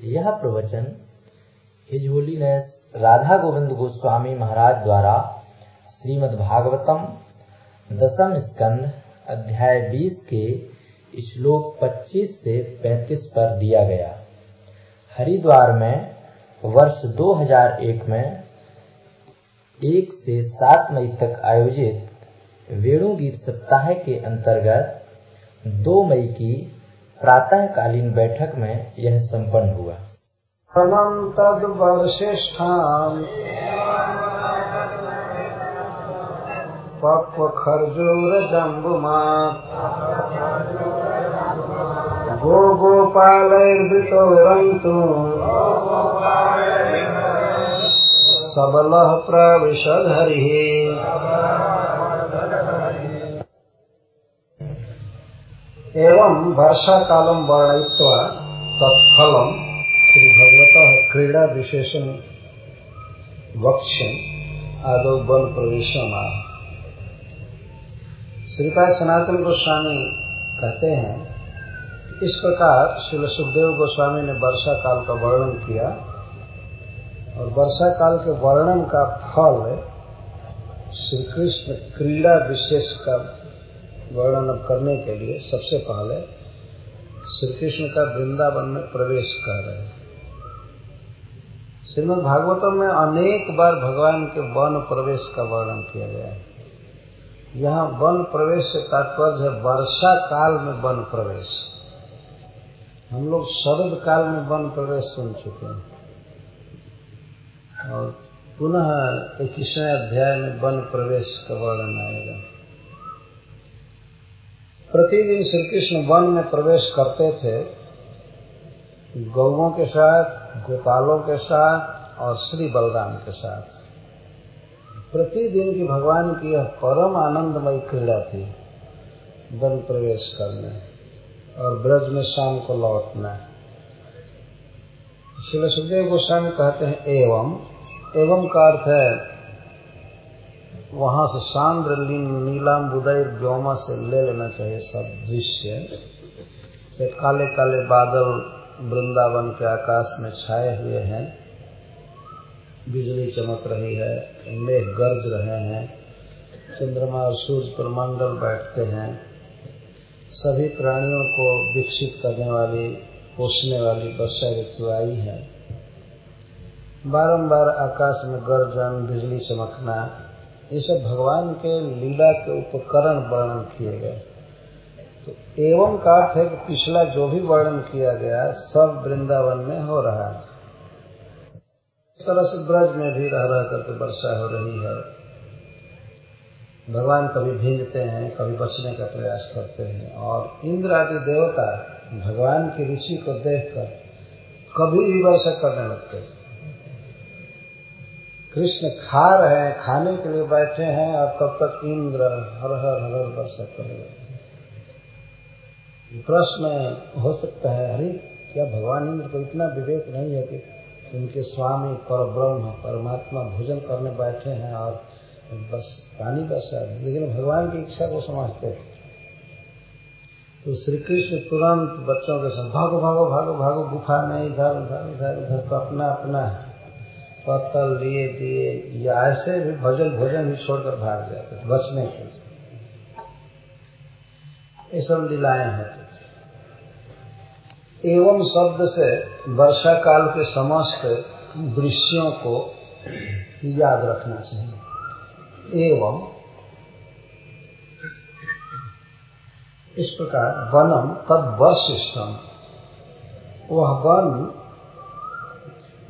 यह प्रवचन His Holiness Radha Govind Goswami Maharaj द्वारा श्रीमद् भागवतम दसम स्कंद अध्याय 20 के श्लोक 25 से 35 पर दिया गया। हरिद्वार में वर्ष 2001 में एक से सात मई तक आयोजित वेणु गीत सप्ताह के अंतर्गत 2 मई की प्रातःकालीन बैठक में यह संपन्न हुआ। परमं तद्वर्षिष्ठाम् पक्वखर्जूरजम्बुमात्। गोगोपालैर्वृतो रन्तु सबलः प्रविशद्हरिः एवं वर्षा कालम वर्णयित्वा तत्फलम् श्री भगवत क्रीड़ा विशेषण वक्ष्यम आदो बल प्रवेशम। श्रीपाद सनातन गोस्वामी कहते हैं, इस प्रकार श्री सुखदेव गोस्वामी ने वर्षा काल का वर्णन किया। और वर्षा काल के वर्णन का फल श्री कृष्ण क्रीड़ा विशेष का वर्णन करने के लिए सबसे पहले श्री कृष्ण का वृंदावन में प्रवेश कर रहे हैं। श्रीमद भागवतम में अनेक बार भगवान के वन प्रवेश का वर्णन किया गया है। यहाँ वन प्रवेश से तात्पर्य है वर्षा काल में वन प्रवेश। हम लोग शरद काल में वन प्रवेश सुन चुके हैं। और पुनः इक्कीसवें अध्याय में वन प्रवेश का वर्णन आएगा। प्रतिदिन श्री कृष्ण वन में प्रवेश करते थे, गौओं के साथ, गोपालों के साथ और श्री बलराम के साथ। प्रतिदिन की भगवान की यह परम आनंदमयी क्रीड़ा थी वन प्रवेश करने और ब्रज में शाम को लौटना। श्री सुखदेव गोस्वामी कहते हैं, एवं। एवं का अर्थ है वहाँ से सांद्र नीलाम बुदय व्योमा से ले लेना चाहिए सब दृश्य। काले काले बादल वृंदावन के आकाश में छाए हुए हैं। बिजली चमक रही है, मेघ गर्ज रहे हैं। चंद्रमा और सूर्य पर मंडल बैठते हैं। सभी प्राणियों को विकसित करने वाली, पोषने वाली वर्षा ऋतु आई है। बारंबार आकाश में गर्जन, बिजली चमकना ये सब भगवान के लीला के उपकरण वर्णन किए गए। तो एवं का अर्थ है कि पिछला जो भी वर्णन किया गया, सब वृंदावन में हो रहा है। इस तरह से ब्रज में भी रह रह करके वर्षा हो रही है। भगवान कभी भींजते हैं, कभी बचने का प्रयास करते हैं और इंद्र आदि देवता भगवान की रुचि को देखकर कभी भी वर्षा करने लगते थे कृष्ण खा रहे हैं, खाने के लिए बैठे हैं और तब तक इंद्र हर हर हर वर्षा करने लगते प्रश्न हो सकता है अरे क्या भगवान इंद्र को इतना विवेक नहीं है कि उनके स्वामी पर ब्रह्म परमात्मा भोजन करने बैठे हैं और बस पानी बसा है? लेकिन भगवान की इच्छा को समझते थे तो श्री कृष्ण तुरंत बच्चों के साथ, भागो भागो भागो भागो, गुफा में इधर उधर इधर उधर तो अपना अपना पत्तल लिए दिए, या ऐसे भी भोजन भोजन भी छोड़कर भाग जाते थे, बचने के लिए। ये सब लीलाएँ होती थी। एवं शब्द से वर्षा काल के समस्त दृश्यों को याद रखना चाहिए। एवं इस प्रकार वनम तद वशिष्ठम वह वन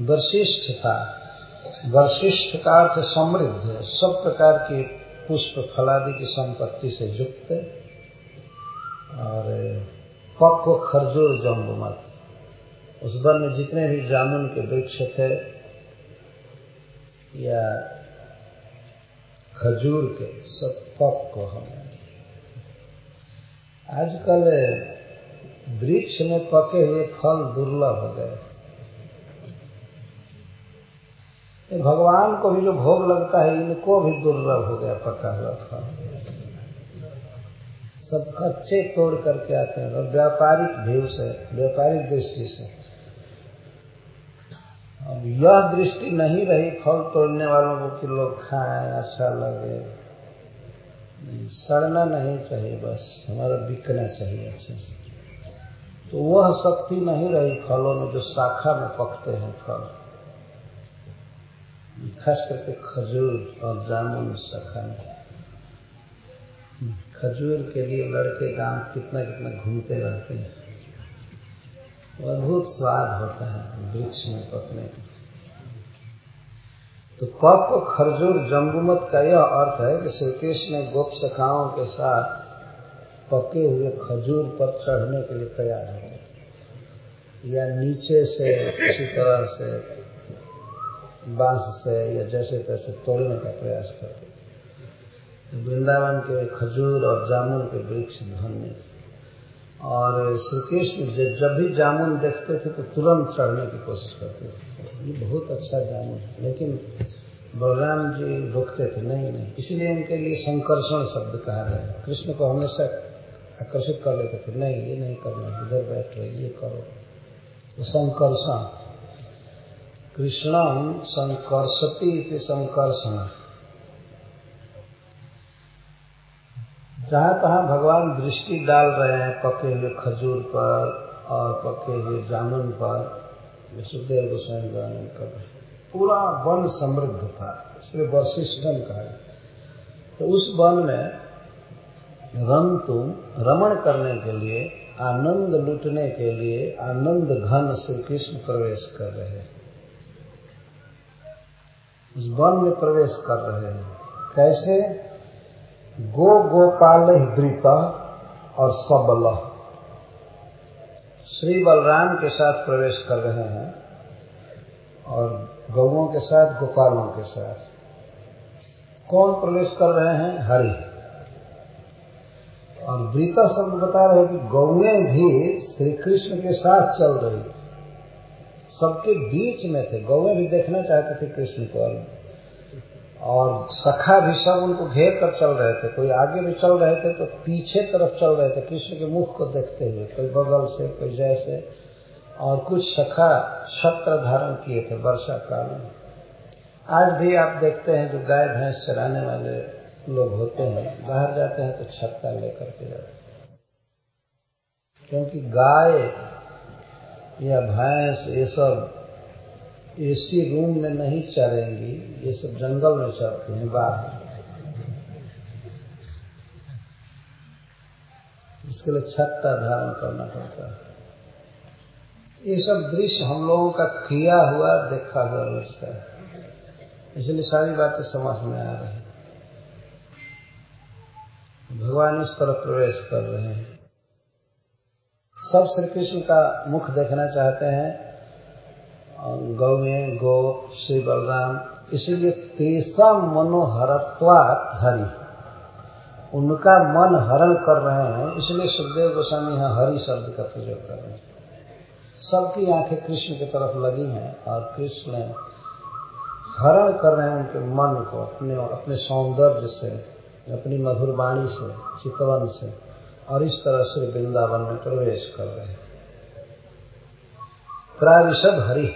वशिष्ठ था। वशिष्ठ का अर्थ समृद्ध है। सब प्रकार के पुष्प फलादि की संपत्ति से युक्त है। और पक्व खरजूर जम्बुमत उस वन में जितने भी जामुन के वृक्ष थे या खजूर के, सब पक्व हमें आजकल वृक्ष में पके हुए फल दुर्लभ हो गए। भगवान को भी जो भोग लगता है, इनको भी दुर्लभ हो गया पका हुआ फल सब कच्चे तोड़ करके आते हैं, और व्यापारिक व्यू से, व्यापारिक दृष्टि से। अब यह दृष्टि नहीं रही, फल तोड़ने वालों को कि लोग खाएँ अच्छा लगे। सड़ना नहीं चाहिए बस, हमारा बिकना चाहिए अच्छे से। तो वह शक्ति नहीं रही फलों में, जो शाखा में पकते हैं फल। खास करके खजूर और जामुन में खजूर के लिए लड़के गाँव कितना कितना घूमते रहते हैं। अद्भुत स्वाद होता है वृक्ष में पकने का। तो पक को खरजूर जम्बुमत का यह अर्थ है कि श्री कृष्ण गोप सखाओं के साथ पके हुए खजूर पर चढ़ने के लिए तैयार होते या नीचे से किसी तरह से बाँस से या जैसे तैसे तोड़ने का प्रयास करते थे। वृंदावन के खजूर और जामुन के वृक्ष धन्य और श्री कृष्ण जब भी जामुन देखते थे तो तुरंत चढ़ने की कोशिश करते थे। ये बहुत अच्छा जामुन है, लेकिन बलराम जी रुकते थे, नहीं नहीं। इसीलिए उनके लिए संकर्षण शब्द कहा गया कृष्ण को हमेशा आकर्षित कर लेते थे, नहीं, ये नहीं करना, इधर बैठ ये करो। संकर्षण कृष्णम संकर्षति संकर्षण। जहाँ तहां भगवान दृष्टि डाल रहे हैं पके हुए खजूर पर और पके हुए जामुन पर सुखदेव गोस्वामी वर्णन कर रहे पूरा वन समृद्ध था, इसलिए वशिष्ठम कहा तो उस वन में रम तुम, रमण करने के लिए, आनंद लूटने के लिए, आनंद घन श्री कृष्ण प्रवेश कर रहे हैं। उस वन में प्रवेश कर रहे हैं। कैसे? गो गोपाल वृत और सबल। श्री बलराम के साथ प्रवेश कर रहे हैं और गौओं के साथ, गोपालों के साथ। कौन प्रवेश कर रहे हैं? हरि। और वृता शब्द बता रहे कि गौएँ भी श्री कृष्ण के साथ चल रही थी। सबके बीच में थे। गौएँ भी देखना चाहते थे कृष्ण को और सखा भी सब उनको घेर कर चल रहे थे। कोई आगे भी चल रहे थे तो पीछे तरफ़ चल रहे थे। कृष्ण के मुख को देखते हुए, कोई बगल से, कोई जैसे। और कुछ सखा छत्र धारण किए थे वर्षा काल में। आज भी आप देखते हैं जो गाय, भैंस चराने वाले लोग होते हैं, बाहर जाते हैं तो छत्ता लेकर के जाते हैं। क्योंकि गाय या भैंस, ये सब एसी रूम में नहीं चरेंगी ये सब जंगल में चरती हैं, बाहर। इसके लिए छत्ता धारण करना पड़ता है। ये सब दृश्य हम लोगों का किया हुआ देखा हुआ है। इसलिए सारी बातें समझ में आ रही भगवान इस तरफ़ प्रवेश कर रहे हैं। सब श्री कृष्ण का मुख देखना चाहते हैं। गौ में गो श्री बलराम, इसीलिए तेसा मनोहरत्वात हरि। उनका मन हरण कर रहे हैं, इसलिए सुखदेव गोस्वामी यहाँ हरि शब्द का प्रयोग कर रहे हैं। सबकी आँखें कृष्ण की तरफ़ लगी हैं और कृष्ण हरण कर रहे हैं उनके मन को, अपने अपने सौंदर्य से, अपनी मधुर वाणी से, चितवन से। और इस तरह से वृंदावन में प्रवेश कर रहे हैं। प्राविशद हरि,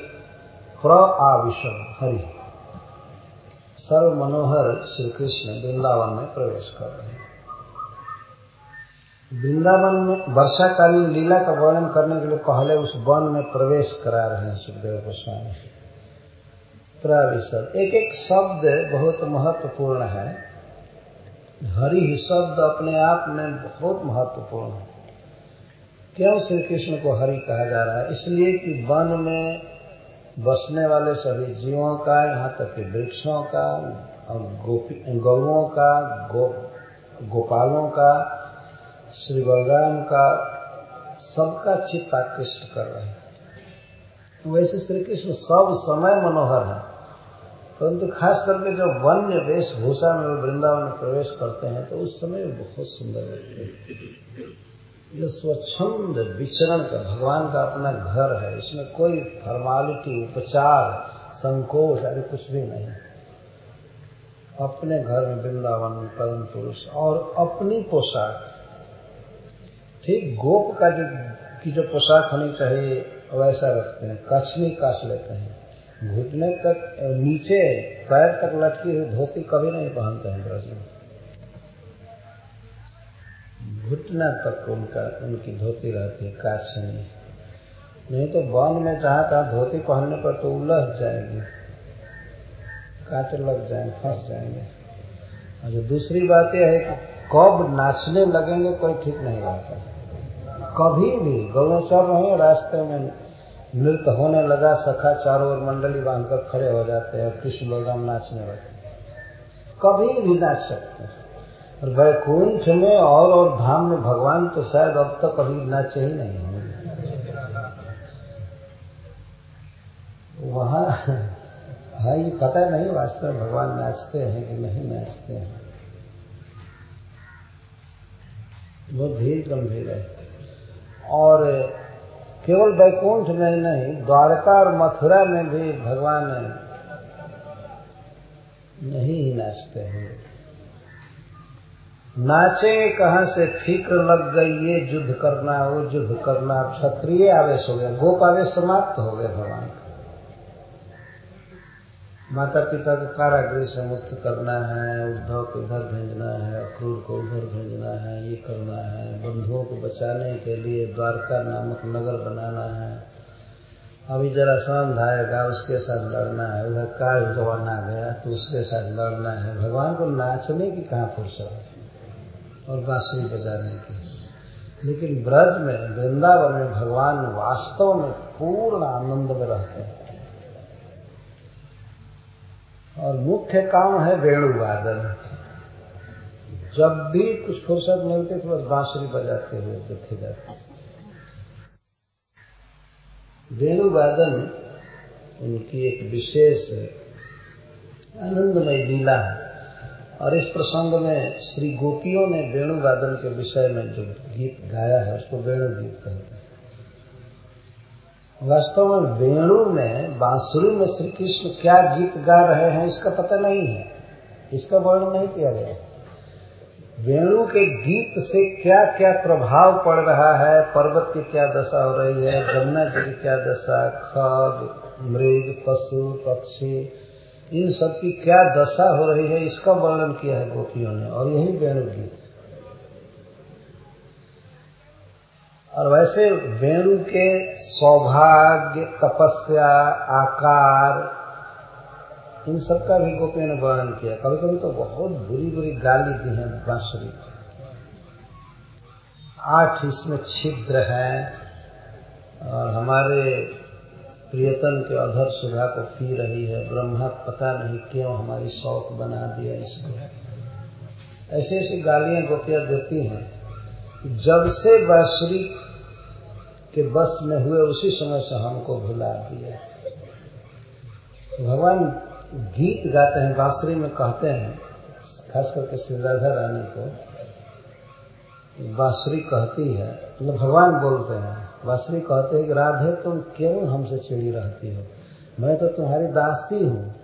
प्र आविशद हरि। सर्व मनोहर श्री कृष्ण वृंदावन में प्रवेश कर रहे हैं। वृंदावन में वर्षाकालीन लीला का वर्णन करने के लिए पहले उस वन में प्रवेश करा रहे हैं सुखदेव गोस्वामी। प्राविशद एक एक शब्द बहुत महत्वपूर्ण है। हरि शब्द अपने आप में बहुत महत्वपूर्ण है। क्यों श्री कृष्ण को हरि कहा जा रहा है? इसलिए कि वन में बसने वाले सभी जीवों का, यहाँ तक कि वृक्षों का गौओं का, गो, गोपालों का, श्री बलराम का, सबका चित्त आकृष्ट कर रहे हैं। वैसे श्री कृष्ण सब समय मनोहर है। परंतु खास करके जब वन्य वेशभूषा में वृंदावन में प्रवेश करते हैं तो उस समय बहुत सुंदर लगते हैं। ये स्वच्छंद विचरण का, भगवान का अपना घर है, इसमें कोई फॉर्मालिटी उपचार, संकोच आदि कुछ भी नहीं अपने घर में वृंदावन में परम पुरुष और अपनी पोशाक। ठीक गोप का जो, की जो पोशाक होनी चाहिए, वैसा रखते हैं कछनी काश लेते हैं। घुटने तक नीचे, पैर तक लटकी हुई धोती कभी नहीं पहनते हैं ब्रज में घुटना तक उनका, उनकी धोती रहती है काछनी नहीं। तो वन में जहाँ तहाँ धोती पहनने पर तो उलझ जाएगी। कांटे लग जाएँगे फंस जाएँगे। और जो दूसरी बात यह है कि कब नाचने लगेंगे कोई ठीक नहीं रहता। कभी भी गौ चल रहे रास्ते में नृत्य होने लगा, सखा चारों ओर मंडली बांधकर खड़े हो जाते हैं कृष्ण बलराम नाचने लगते कभी भी नाच सकते। हैं और वैकुंठ में और और धाम में भगवान तो शायद अब तक कभी नाचे ही नहीं होंगे। वहाँ हाँ ये पता नहीं वास्तव में भगवान नाचते हैं कि नहीं नाचते हैं। बहुत धीर गंभीर है। और केवल वैकुंठ में नहीं, द्वारका और मथुरा में भी भगवान नहीं ही नाचते हैं। नाचे कहाँ से? फ़िक्र लग गई, ये युद्ध करना, वो युद्ध करना, क्षत्रिय आवेश हो गया, गोप आवेश समाप्त हो गए भगवान का। माता पिता को कारागृह से मुक्त करना है, उद्धव को इधर भेजना है, अक्रूर को उधर भेजना है, ये करना है। बंधुओं को बचाने के लिए द्वारका नामक नगर बनाना है। अभी जरा संध आएगा, उसके साथ लड़ना है। उधर काल जवान आ गया तो उसके साथ लड़ना है। भगवान को नाचने की कहाँ फुर्सत और बांसुरी बजाने की। लेकिन ब्रज में, वृंदावन में भगवान वास्तव में पूर्ण आनंद में रहते हैं। और मुख्य काम है वेणुवादन। जब भी कुछ फुर्सत मिलती तो बस बांसुरी बजाते हुए देखे जाते। वेणुवादन उनकी एक विशेष आनंदमय लीला है। और इस प्रसंग में श्री गोपियों ने वेणुवादन के विषय में जो गीत गाया है, उसको वेणु गीत कहते हैं। वास्तव में वेणु में बांसुरी में श्री कृष्ण क्या गीत गा रहे हैं, इसका पता नहीं है। इसका वर्णन नहीं किया गया वेणु के गीत से क्या क्या प्रभाव पड़ रहा है, पर्वत की क्या दशा हो रही है जमुना जी की क्या दशा खग मृग, पशु, पक्षी, इन सब की क्या दशा हो रही है, इसका वर्णन किया है गोपियों ने, और यही वेणु गीत। और वैसे वेणु के सौभाग्य, तपस्या, आकार, इन सब का भी गोपियों ने वर्णन किया। कभी कभी तो बहुत बुरी बुरी गाली दी है बांसुरी आठ इसमें छिद्र हैं और हमारे प्रियतन के अधर सुधा को पी रही है। ब्रह्मा पता नहीं क्यों हमारी शौक बना दिया इसको। ऐसी ऐसी गालियाँ गोपियाँ देती हैं। जब से बांसुरी के बस में हुए, उसी समय से हमको भुला दिया। भगवान गीत गाते हैं बांसुरी में कहते हैं, खास करके श्री राधा रानी को बांसुरी कहती है मतलब भगवान बोलते हैं बांसुरी कहते हैं कि राधे, तुम क्यों हमसे चिड़ी रहती हो? मैं तो तुम्हारी दासी हूँ।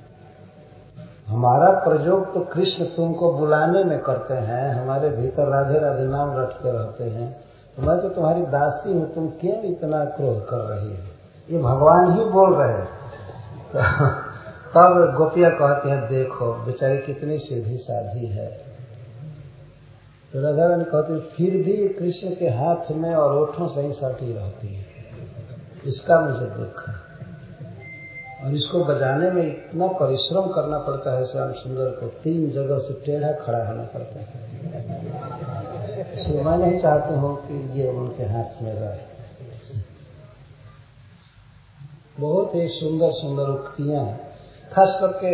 हमारा प्रयोग तो कृष्ण तुमको बुलाने में करते हैं, हमारे भीतर राधे राधे नाम रटते रहते हैं। तो मैं तो तुम्हारी दासी हूँ, तुम क्यों इतना क्रोध कर रही हो? ये भगवान ही बोल रहे तो तब गोपिया कहती हैं, देखो, बेचारी कितनी सीधी साधी है। तो राधा रानी कहती फिर भी कृष्ण के हाथ में और ओठों से ही सटी रहती है। इसका मुझे दुख है। और इसको बजाने में इतना परिश्रम करना पड़ता है श्याम सुंदर को, तीन जगह से टेढ़ा खड़ा होना पड़ता है। मैं नहीं चाहती हूँ कि ये उनके हाथ में रहे। बहुत ही सुंदर सुंदर उक्तियाँ हैं। खास करके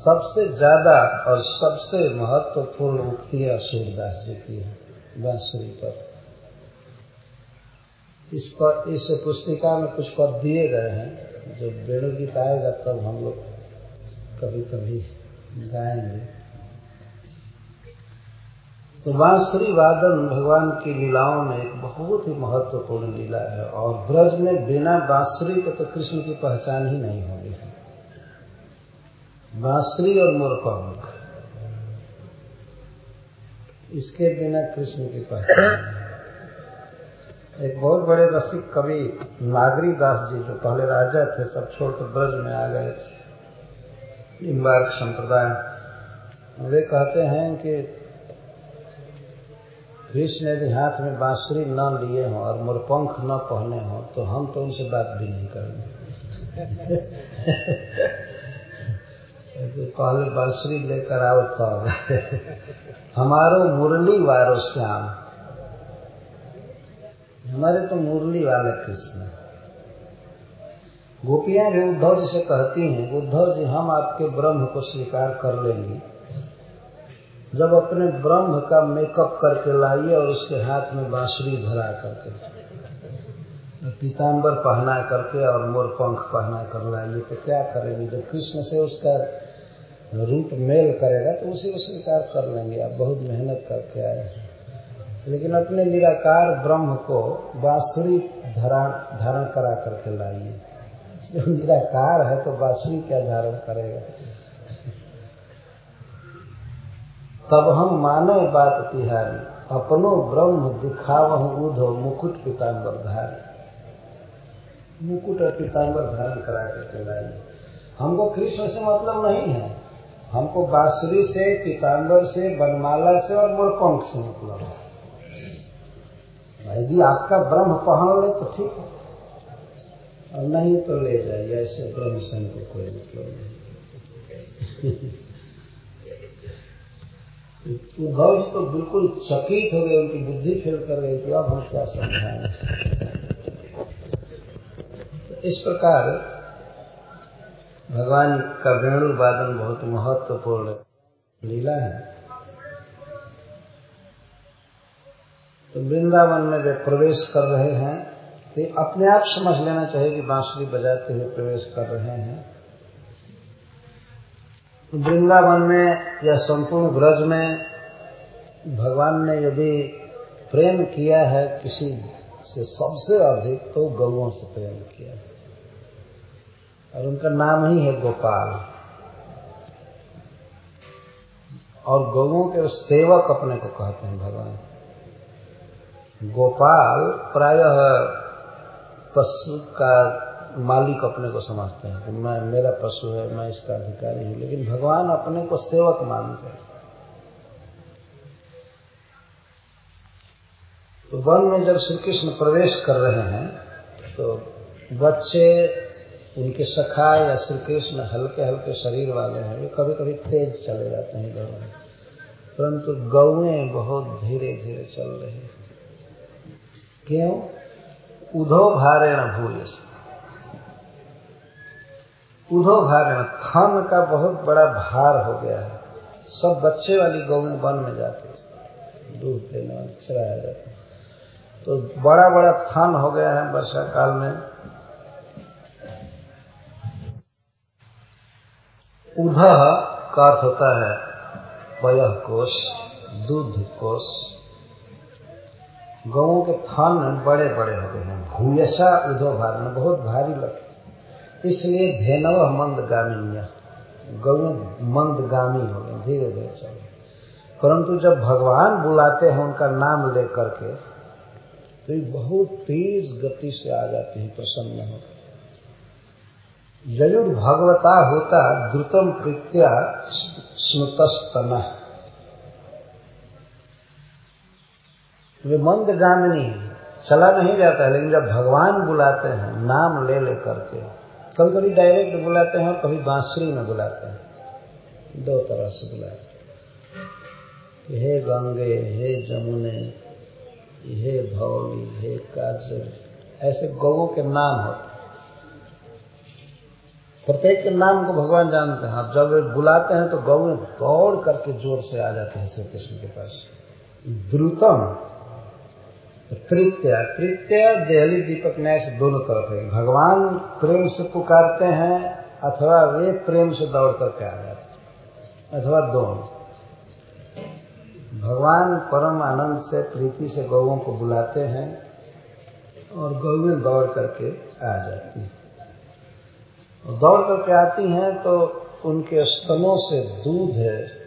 सबसे ज़्यादा और सबसे महत्वपूर्ण उक्तियाँ सूरदास जी की है, बांसुरी पर। इस पर, इस पुस्तिका में कुछ पद दिए गए हैं, जो वेणु गीत आएगा तब हम लोग कभी कभी गाएँगे। तो बांसुरी वादन भगवान की लीलाओं में एक बहुत ही महत्वपूर्ण लीला है, और ब्रज में बिना बांसुरी के तो कृष्ण की पहचान ही नहीं होगी। बांसुरी और मोरपंख इसके बिना कृष्ण की पहचान एक बहुत बड़े रसिक कवि नागरी दास जी, जो पहले राजा थे, सब छोड़कर ब्रज में आ गए थे। निम्बार्क संप्रदाय वे कहते हैं कि कृष्ण यदि हाथ में बांसुरी न लिए हों और मोरपंख न पहने हों तो हम तो उनसे बात भी नहीं करेंगे। तो पहले बांसुरी लेकर आओ तब। हमारो मुरली वारो श्याम। हमारे तो मुरली वाले कृष्ण गोपियाँ भी उद्धव जी से कहती हैं, उद्धव जी, हम आपके ब्रह्म को स्वीकार कर लेंगी। जब अपने ब्रह्म का मेकअप करके लाइए और उसके हाथ में बांसुरी धरा करके। पीताम्बर पहना करके और मोर पंख पहना कर लाइए तो क्या करेंगे? जब कृष्ण से उसका रूप मेल करेगा तो उसी को स्वीकार कर लेंगे। आप बहुत मेहनत करके आए हैं। लेकिन अपने निराकार ब्रह्म को बांसुरी धारण करा करके लाइए। जो निराकार है तो बांसुरी क्या धारण करेगा? तब हम माने बात तिहारी, अपनो ब्रह्म दिखावह उधो मुकुट पिताम्बर धारी। मुकुट और पिताम्बर धारण करा करके लाइए। हमको कृष्ण से मतलब नहीं है। हमको बांसुरी से, पिताम्बर से बनमाला से और मोरपंख से मतलब है। यदि आपका ब्रह्म पहन ले तो ठीक है। और नहीं तो ले जाइए, ऐसे ब्रह्म से हमको कोई मतलब नहीं। उद्धव जी तो बिल्कुल चकित हो गए, उनकी बुद्धि फेल कर गई कि अब हम क्या समझाएँ। तो इस प्रकार भगवान का वेणु वादन बहुत महत्वपूर्ण लीला है। तो वृंदावन में वे प्रवेश कर रहे हैं तो अपने आप समझ लेना चाहिए कि बांसुरी बजाते हुए प्रवेश कर रहे हैं। तो वृंदावन में या संपूर्ण ब्रज में भगवान ने यदि प्रेम किया है किसी से, सबसे अधिक तो गौओं से प्रेम किया है। और उनका नाम ही है गोपाल। और गौओं के सेवक अपने को कहते हैं भगवान। गोपाल प्रायः पशु का मालिक अपने को समझते हैं कि मैं, मेरा पशु है, मैं इसका अधिकारी हूँ, लेकिन भगवान अपने को सेवक मानते हैं। तो वन में जब श्री कृष्ण प्रवेश कर रहे हैं तो बच्चे, उनके सखा या श्री कृष्ण हल्के हल्के शरीर वाले हैं वे कभी कभी तेज चले जाते हैं इधर परंतु गौएँ बहुत धीरे धीरे चल रही हैं। क्यों? उधो भारेण भूय उधो भारेण थन का बहुत बड़ा भार हो गया है। सब बच्चे वाली गौ वन में जाते दूध देने वाले चलाया जाता तो बड़ा बड़ा थन हो गया है वर्षा काल में। उध का अर्थ होता है पय कोष, दूध कोष। गौों के थन बड़े बड़े होते हैं। भूयसा उधो भार बहुत भारी लगे। इसलिए धेनव मंदगामी गौ मंदगामी हो गए धीरे धीरे चल। परंतु जब भगवान बुलाते हैं उनका नाम लेकर के तो ये बहुत तेज गति से आ जाते हैं, प्रसन्न हो भगवता होता, द्रुतम कृत्या स्मृतस्तन। वे मंदगामिनी चला नहीं जाता है लेकिन जब भगवान बुलाते हैं, नाम ले ले करके कभी कभी डायरेक्ट बुलाते हैं और कभी बांसुरी में बुलाते हैं। दो तरह से बुलाते हे। गंगे, हे जमुने, हे धौली, हे काजल, ऐसे गौों के नाम होते प्रत्येक के नाम को भगवान जानते हैं। जब वे बुलाते हैं तो गौ दौड़ करके ज़ोर से आ जाते हैं श्री कृष्ण के पास। द्रुतम तो प्रीत्या प्रीत्या देहली दीपक न्याय से दोनों तरफ़ है। भगवान प्रेम से पुकारते हैं अथवा वे प्रेम से दौड़ करके आ जाते अथवा दोनों। भगवान परम आनंद से, प्रीति से गौों को बुलाते हैं और गौएँ दौड़ करके आ जाती हैं। दौड़ करके आती हैं तो उनके स्तनों से दूध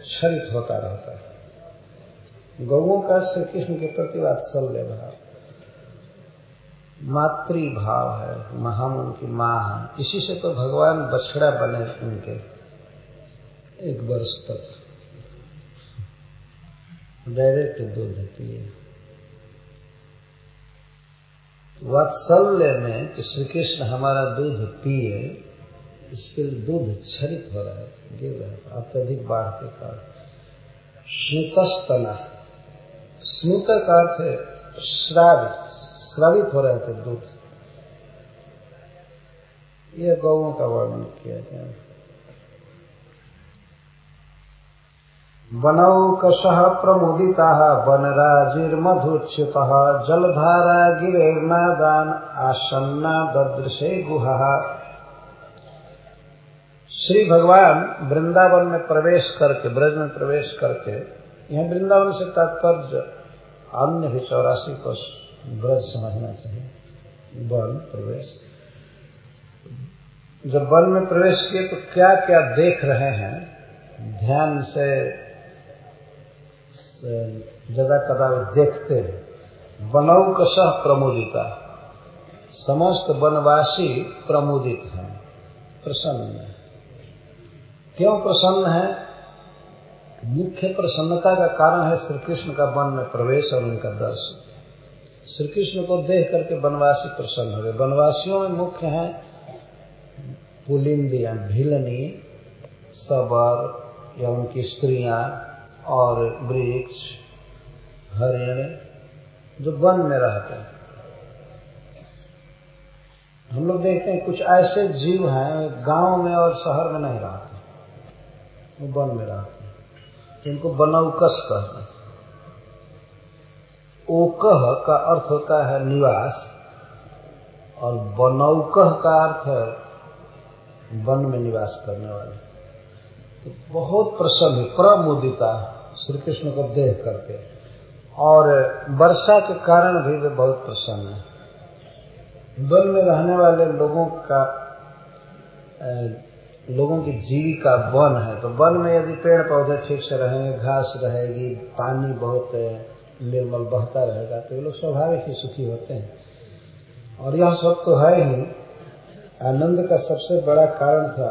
छरित होता रहता है। गौओं का श्री कृष्ण के प्रति वात्सल्य भाव। मातृभाव है, महाम उनकी माँ है। इसी से तो भगवान बछड़ा बने उनके एक वर्ष तक। डायरेक्ट दूध पिए। वात्सल्य में कि श्री कृष्ण हमारा दूध पिए, इसके लिए दूध क्षरित हो रहा है, गिर रहा है, अत्यधिक बाढ़ के कारण। स्नुतना स्नुत का अर्थ है श्रावित। श्रावित हो रहे थे दूध यह गौों का वर्णन किया गया। बनौकश प्रमुदिता, वनराजिर्मधुच्युत, जलधारा गिरेर्नादान आसन्ना ददृशे गुहा। श्री भगवान वृंदावन में प्रवेश करके, ब्रज में प्रवेश करके यह वृंदावन से तात्पर्य अन्य भी चौरासी को ब्रज समझना चाहिए। वन प्रवेश। जब वन में प्रवेश किए तो क्या क्या देख रहे हैं? ध्यान से जदा कदा देखते हैं। बनौकश प्रमोदिता। समस्त वनवासी प्रमोदित हैं। प्रसन्न क्यों प्रसन्न है? मुख्य प्रसन्नता का कारण है श्री कृष्ण का वन में प्रवेश और उनका दर्शन। श्री कृष्ण को देख करके वनवासी प्रसन्न हो गए। वनवासियों में मुख्य है पुलिंदिया भिलनी, सबर या उनकी स्त्रियाँ और वृक्ष, हरिण, जो वन में रहते हैं। हम लोग देखते हैं कुछ ऐसे जीव हैं, गाँव में और शहर में नहीं रहते। वो वन में रहते जिनको बनौकस कहते हैं। ओकह का अर्थ होता है निवास, और बनौकह का अर्थ है वन में निवास करने वाले। तो बहुत प्रसन्न है प्रमुदिता श्री कृष्ण को देख करके। और वर्षा के कारण भी वे बहुत प्रसन्न है। वन में रहने वाले लोगों का लोगों की जीविका वन है। तो वन में यदि पेड़ पौधे ठीक से रहेंगे, घास रहेगी, पानी बहुत निर्मल बहता रहेगा तो ये लोग स्वाभाविक ही सुखी होते हैं। और यह सब तो है ही। आनंद का सबसे बड़ा कारण था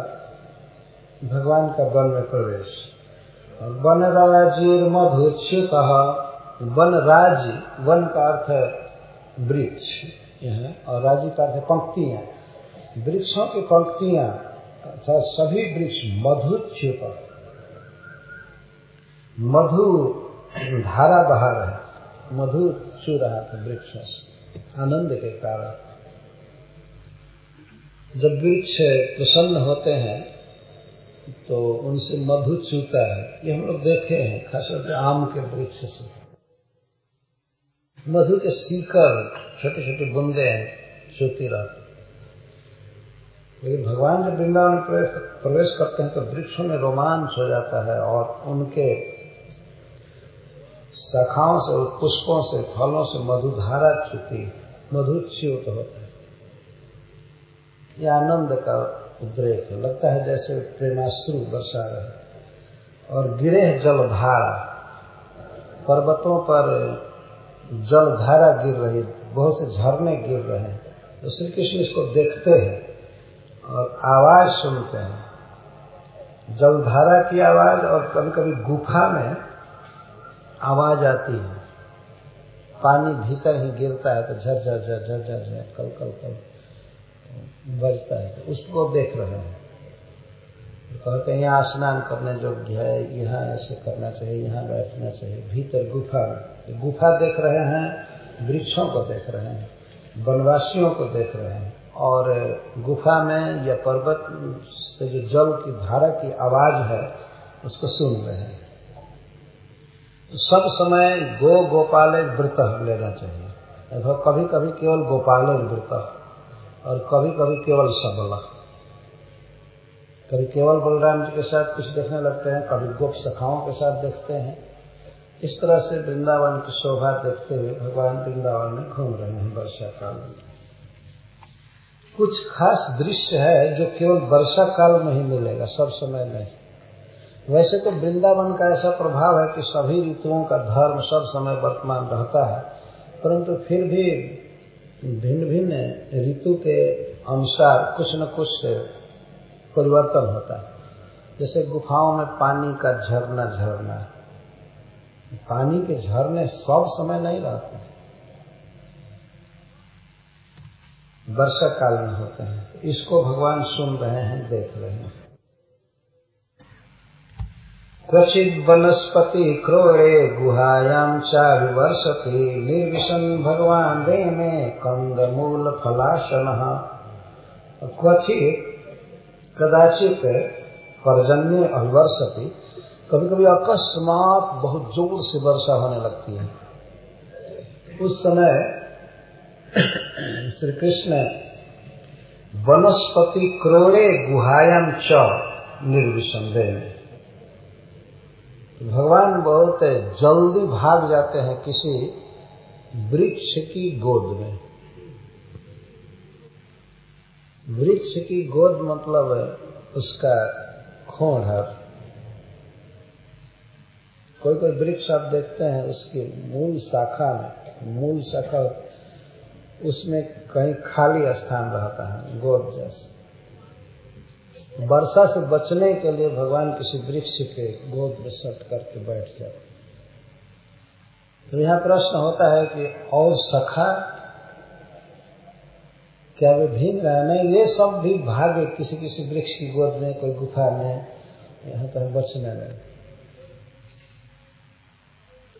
भगवान का वन में प्रवेश। और वन राजीर मधुच्युत, वन राज़ी, वन का अर्थ है वृक्ष। और राज़ी का अर्थ है पंक्तियाँ। वृक्षों की पंक्तियाँ अर्थात सभी वृक्ष मधु मधुच्युत मधु धारा बहा रहे मधु चू रहा था वृक्षों। आनंद के कारण। जब वृक्ष प्रसन्न होते हैं तो उनसे मधु चूता है। ये हम लोग देखे हैं, खासकर आम के वृक्ष से। मधु के सीकर छोटे छोटे बुंदे हैं, चूती रहती। लेकिन भगवान जब वृंदावन में प्रवेश, करते हैं तो वृक्षों में रोमांच हो जाता है और उनके शाखाओं से पुष्पों से फलों से मधुधारा चुती मधुच्युत होता है। यह आनंद का उद्रेक है। लगता है जैसे प्रेमाश्रु बरसा रहे और गिरे जलधारा। पर्वतों पर जलधारा गिर रही बहुत से झरने गिर रहे हैं। तो श्री कृष्ण इसको देखते हैं। और आवाज़ सुनते हैं। जलधारा की आवाज़ और कभी कभी गुफा में आवाज़ आती है। पानी भीतर ही गिरता है तो झरझर झर झर झर झर कल कल कल बजता है। तो उसको देख रहे हैं। कहते हैं, यहाँ स्नान करने योग्य है, यहाँ ऐसे करना चाहिए, यहाँ बैठना चाहिए। भीतर गुफा में। गुफा देख रहे हैं, वृक्षों को देख रहे हैं, वनवासियों को देख रहे हैं। और गुफा में या पर्वत से जो जल की धारा की आवाज़ है, उसको सुन रहे हैं। तो सब समय गो गोपाल वृत लेना चाहिए। अथवा कभी कभी केवल गोपाल वृत और कभी कभी केवल सबल। कभी केवल बलराम जी के साथ कुछ देखने लगते हैं, कभी गोप सखाओं के साथ देखते हैं। इस तरह से वृंदावन की शोभा देखते हुए भगवान वृंदावन में घूम रहे हैं वर्षा काल में। कुछ खास दृश्य है जो केवल वर्षा काल में ही मिलेगा, सब समय नहीं। वैसे तो वृंदावन का ऐसा प्रभाव है कि सभी ऋतुओं का धर्म सब समय वर्तमान रहता है, परंतु फिर भी भिन्न भिन्न ऋतु के अनुसार कुछ न कुछ परिवर्तन होता है। जैसे गुफाओं में पानी का झरना झरना, पानी के झरने सब समय नहीं रहते। वर्षा काल में होते हैं। तो इसको भगवान सुन रहे हैं, देख रहे हैं। क्वचित वनस्पति क्रोड़े गुहायाम चा विवर्षति निर्विशन भगवान दे में कंद मूल फलाशन क्वचित कदाचित पर्जन्य अभिवर्षति कभी कभी अकस्मात बहुत ज़ोर से वर्षा होने लगती है। उस समय श्री कृष्ण, वनस्पति क्रोड़े गुहायम च निर्विसंदेह। भगवान बहुत जल्दी भाग जाते हैं किसी वृक्ष की गोद में। वृक्ष की गोद मतलब उसका खोड़ कोई कोई वृक्ष आप देखते हैं उसकी मूल शाखा में, मूल शाखा उसमें कहीं खाली स्थान रहता है, गोद जैसे। वर्षा से बचने के लिए भगवान किसी वृक्ष के गोद में सट करके बैठ जाते तो यहाँ प्रश्न होता है कि और सखा, क्या वे भीग रहा नहीं, ये सब भी भागे, किसी किसी वृक्ष की गोद में कोई गुफा में, यहाँ तो बचने में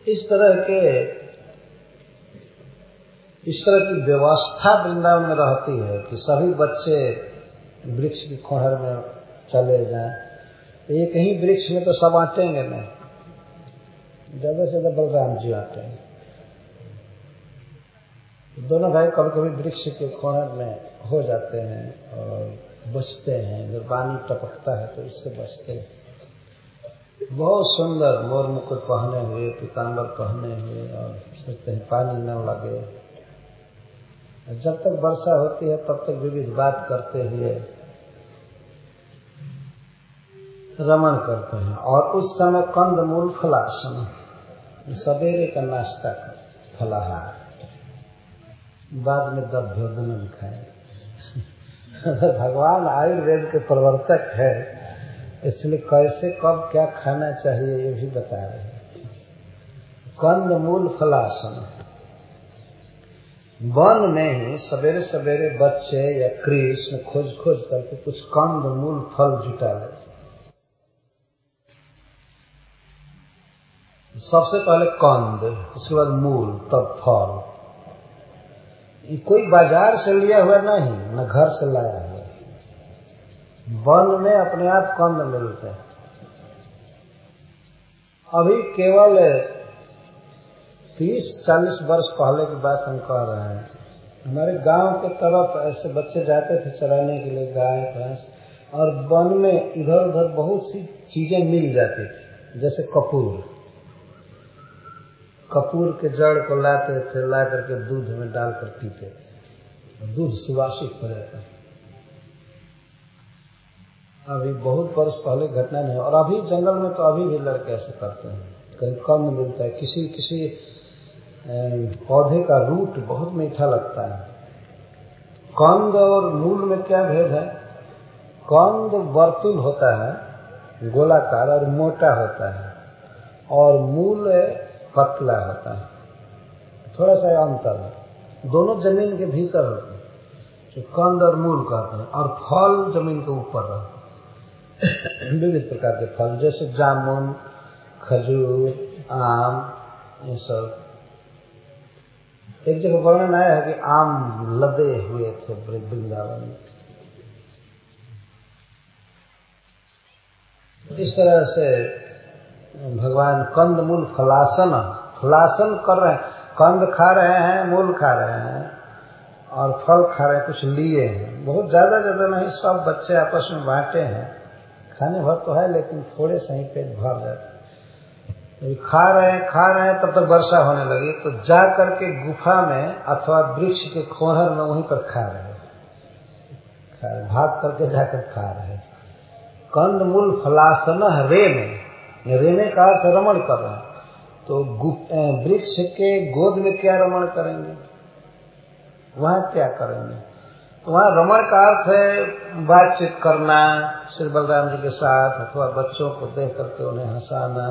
इस तरह के इस तरह की व्यवस्था वृंदावन में रहती है कि सभी बच्चे वृक्ष की खोहर में चले जाएँ। एक ही वृक्ष में तो सब आटेंगे नहीं। ज़्यादा से ज़्यादा बलराम जी आटेंगे दोनों भाई कभी कभी वृक्ष के खोहर में हो जाते हैं और बचते हैं। जब पानी टपकता है तो इससे बचते हैं। बहुत सुंदर मोर मुकुट पहने हुए पीताम्बर पहने हुए और सोचते हैं पानी न लगे। जब तक वर्षा होती है, तब तक विविध बात करते हुए रमण करते हैं। और उस समय कंद मूल फलासन सवेरे का नाश्ता कर, फलाहार। बाद में दभ्योदन खाए। भगवान, आयुर्वेद के प्रवर्तक है। इसलिए कैसे, कब, क्या खाना चाहिए, ये भी बता रहे हैं। कंद मूल फलासन वन में ही सवेरे सवेरे बच्चे या कृष्ण खोज खोज करके कुछ कंद मूल फल जुटा ले। सबसे पहले कंद उसके बाद मूल, तब फल। कोई बाज़ार से लिया हुआ नहीं, न घर से लाया हुआ। वन में अपने आप कंद मिलते हैं। अभी केवल तीस चालीस वर्ष पहले की बात हम कह रहे हैं। हमारे गाँव के तरफ़ ऐसे बच्चे जाते थे चराने के लिए, गाय, भैंस, और वन में इधर उधर बहुत सी चीज़ें मिल जाती थी, जैसे कपूर। कपूर के जड़ को लाते थे, ला करके दूध में डालकर पीते थे। दूध सुवासित हो जाता है अभी बहुत वर्ष पहले घटना नहीं, और अभी जंगल में तो अभी भी लड़के ऐसे करते हैं। कहीं कम मिलता है किसी किसी पौधे का रूट बहुत मीठा लगता है। कंद और मूल में क्या भेद है? कंद वर्तुल होता है, गोलाकार और मोटा होता है, और मूल पतला होता है। थोड़ा सा अंतर है। दोनों ज़मीन के भीतर होते हैं, जो कंद और मूल कहते हैं, और फल ज़मीन के ऊपर रहते हैं। विविध प्रकार के फल, जैसे जामुन, खजूर, आम, ये सब। एक जगह वर्णन आया है कि आम लदे हुए थे वृंदावन। में इस तरह से भगवान कंद मूल फलासन फलासन कर रहे हैं। कंद खा रहे हैं, मूल खा रहे हैं, और फल खा रहे हैं, कुछ लिए हैं। बहुत ज़्यादा ज़्यादा नहीं, सब बच्चे आपस में बांटे हैं। खाने भर तो है, लेकिन थोड़े से ही पेट भर जाते खा रहे हैं, खा रहे हैं, तब तक वर्षा होने लगी। तो जा करके गुफा में अथवा वृक्ष के खोहर में वहीं पर खा रहे रहे भाग करके जाकर खा रहे कंद मूल फलासन रे में रे में का अर्थ रमण कर रहे हैं। तो वृक्ष के गोद में क्या रमण करेंगे? वहाँ क्या करेंगे? तो वहाँ रमण का अर्थ है बातचीत करना, श्री बलराम जी के साथ अथवा बच्चों को देख करके उन्हें हंसाना।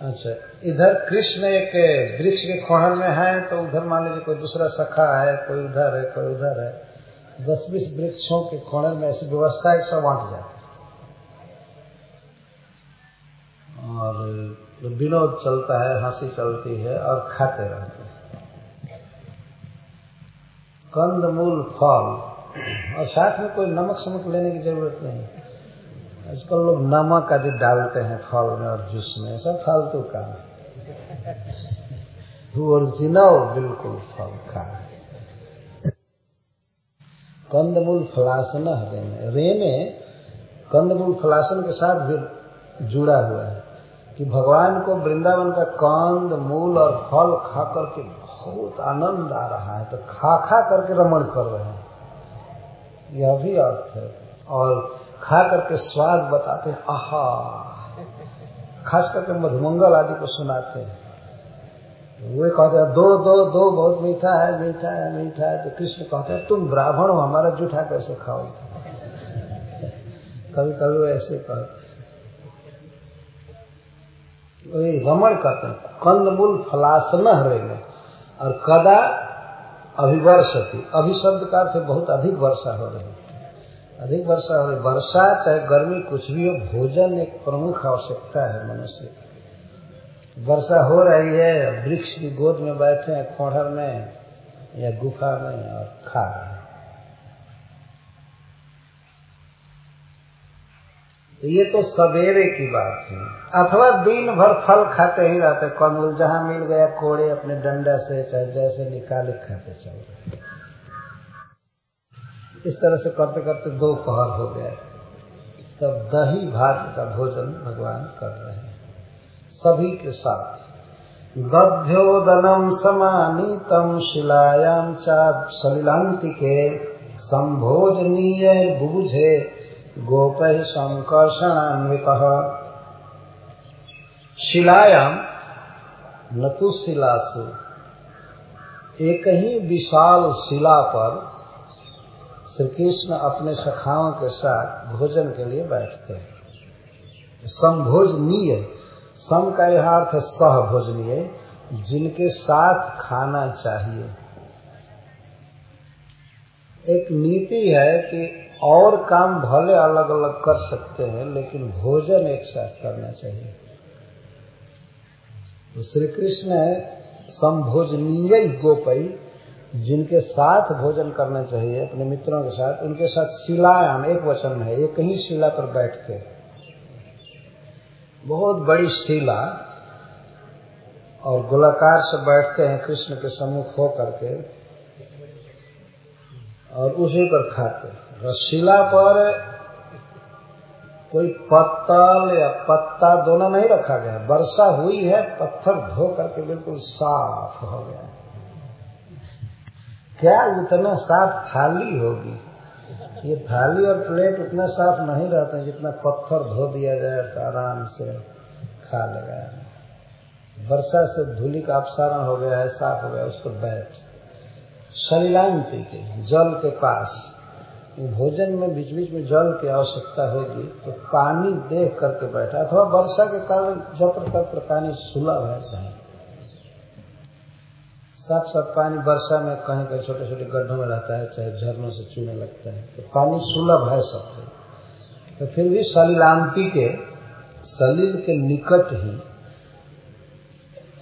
अच्छा इधर कृष्ण एक वृक्ष के खोहन में है तो उधर मान लीजिए कोई दूसरा सखा है, कोई उधर है, कोई उधर है दस बीस वृक्षों के खोहन में ऐसी व्यवस्था एक सब बांट जाती और विनोद चलता है, हँसी चलती है और खाते रहते हैं। कंदमूल फल, और साथ में कोई नमक समक लेने की ज़रूरत नहीं। आजकल लोग नमक आदि डालते हैं फल में और जूस में सब फालतू काम ओरिजिनल बिल्कुल फल खा कंदमूल फलासन रे में रे में कंदमूल फलासन के साथ भी जुड़ा हुआ है कि भगवान को वृंदावन का कंद मूल और फल खा करके बहुत आनंद आ रहा है तो खा खा करके रमण कर रहे हैं। यह भी अर्थ है। और खा करके स्वाद बताते हैं, आहा! खास करके मधुमंगल आदि को सुनाते हैं। वे कहते हैं, दो दो दो बहुत मीठा है मीठा है मीठा है। तो कृष्ण कहते हैं, तुम ब्राह्मण हो, हमारा जूठा कैसे खाओ कभी कभी ऐसे कहते रमण करते हैं, कंदमूल फलासन रहेंगे और कदा अभिवर्षति अभी शब्द का अर्थ बहुत अधिक वर्षा हो रही। अधिक वर्षा हो रही वर्षा चाहे गर्मी कुछ भी हो, भोजन एक प्रमुख आवश्यकता है मनुष्य की। वर्षा हो रही है, वृक्ष की गोद में बैठे हैं खोहर में, या गुफा में, और खा रहे हैं। तो ये तो सवेरे की बात है। अथवा दिन भर फल खाते ही रहते कंदुल जहाँ मिल गया, कोड़े अपने डंडा से, चाहे जैसे निकाले, खाते चल। रहे इस तरह से करते करते दो पहर हो गए। तब दही भात का भोजन भगवान कर रहे हैं। सभी के साथ। दध्योदनम समानीतम शिलायाम चा सलिलांति के संभोजनीय बुझे गोप संकर्षणान्वित। शिलायाम न तो शिलासु एक ही विशाल शिला पर श्री कृष्ण अपने सखाओं के साथ भोजन के लिए बैठते हैं। संभोजनीय सम का यह अर्थ है सहभोजनीय, जिनके साथ खाना चाहिए। एक नीति है कि और काम भले अलग अलग कर सकते हैं, लेकिन भोजन एक साथ करना चाहिए। तो श्री कृष्ण संभोजनीय गोपई। जिनके साथ भोजन करना चाहिए, अपने मित्रों के साथ, उनके साथ शिलायाम, एक वचन में है एक ही शिला पर बैठते बहुत बड़ी शिला और गोलाकार से बैठते हैं कृष्ण के सम्मुख हो करके और उसी पर खाते शिला पर कोई पत्तल या पत्ता दोनों नहीं रखा गया। वर्षा हुई है, पत्थर धो करके बिल्कुल साफ़ हो गया है। क्या उतना साफ़ थाली होगी? ये थाली और प्लेट उतना साफ़ नहीं रहते जितना पत्थर धो दिया जाए तो आराम से खा लगा। वर्षा से धूलि का अपसारण हो गया है, साफ़ हो गया उस पर बैठ। सलिलांति के, जल के पास। भोजन में बीच बीच में जल की आवश्यकता होगी तो पानी देख करके बैठा। अथवा वर्षा के कारण जत्र तत्र पानी सुलभ है। साफ़ साफ़ पानी वर्षा में कहीं कहीं छोटे छोटे गड्ढों में रहता है, चाहे झरनों से चूने लगता है। तो पानी सुलभ है सबसे तो फिर भी सलिलांति के, सलिल के निकट ही,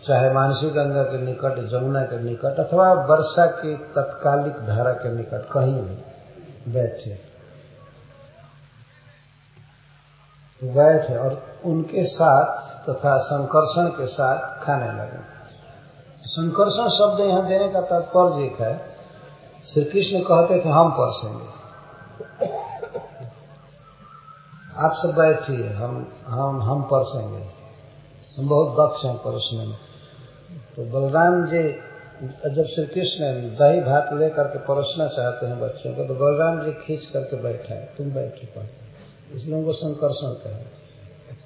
चाहे मानसी गंगा के निकट जमुना के निकट, अथवा वर्षा की तत्कालिक धारा के निकट, कहीं भी बैठे। बैठे और उनके साथ तथा संकर्षण के साथ खाने लगे। संकर्षण शब्द यहाँ देने का तात्पर्य एक है श्री कृष्ण कहते थे, हम परसेंगे। आप सब बैठिए, हम हम हम परसेंगे। हम बहुत दक्ष हैं परसने में। तो बलराम जी, जब श्री कृष्ण दही भात लेकर के परसना चाहते हैं बच्चों को तो बलराम जी खींच करके बैठा है। तुम बैठो पर इसलिए उनको संकर्षण कहे।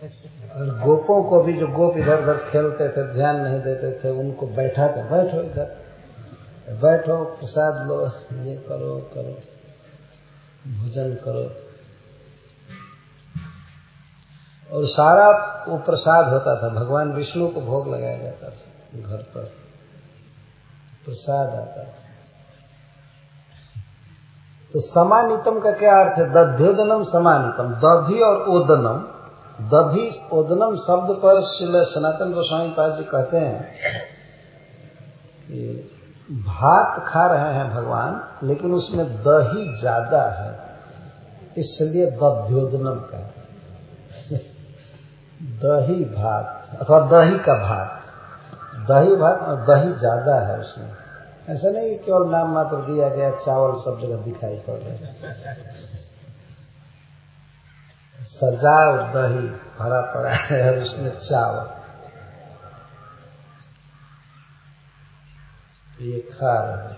और गोपों को भी जो गोप इधर उधर खेलते थे, ध्यान नहीं देते थे, उनको बैठा बैठाते, बैठो इधर, बैठो, प्रसाद लो, ये करो करो, भोजन करो। और सारा वो प्रसाद होता था, भगवान विष्णु को भोग लगाया जाता था घर पर। प्रसाद आता था। तो समानितम का क्या अर्थ है? दध्योदनम समानितम, दधि और ओदनम दधि ओदनम शब्द पर सनातन गोस्वामी पाद जी कहते हैं कि भात खा रहे हैं भगवान, लेकिन उसमें दही ज़्यादा है, इसलिए दध्योदनम का दही भात, अथवा दही का भात, दही भात और दही ज़्यादा है उसमें। ऐसा नहीं केवल नाम मात्र दिया गया, चावल सब जगह दिखाई पड़ रहे सजाव दही भरा पड़ा है और उसमें चावल। ये खा रहे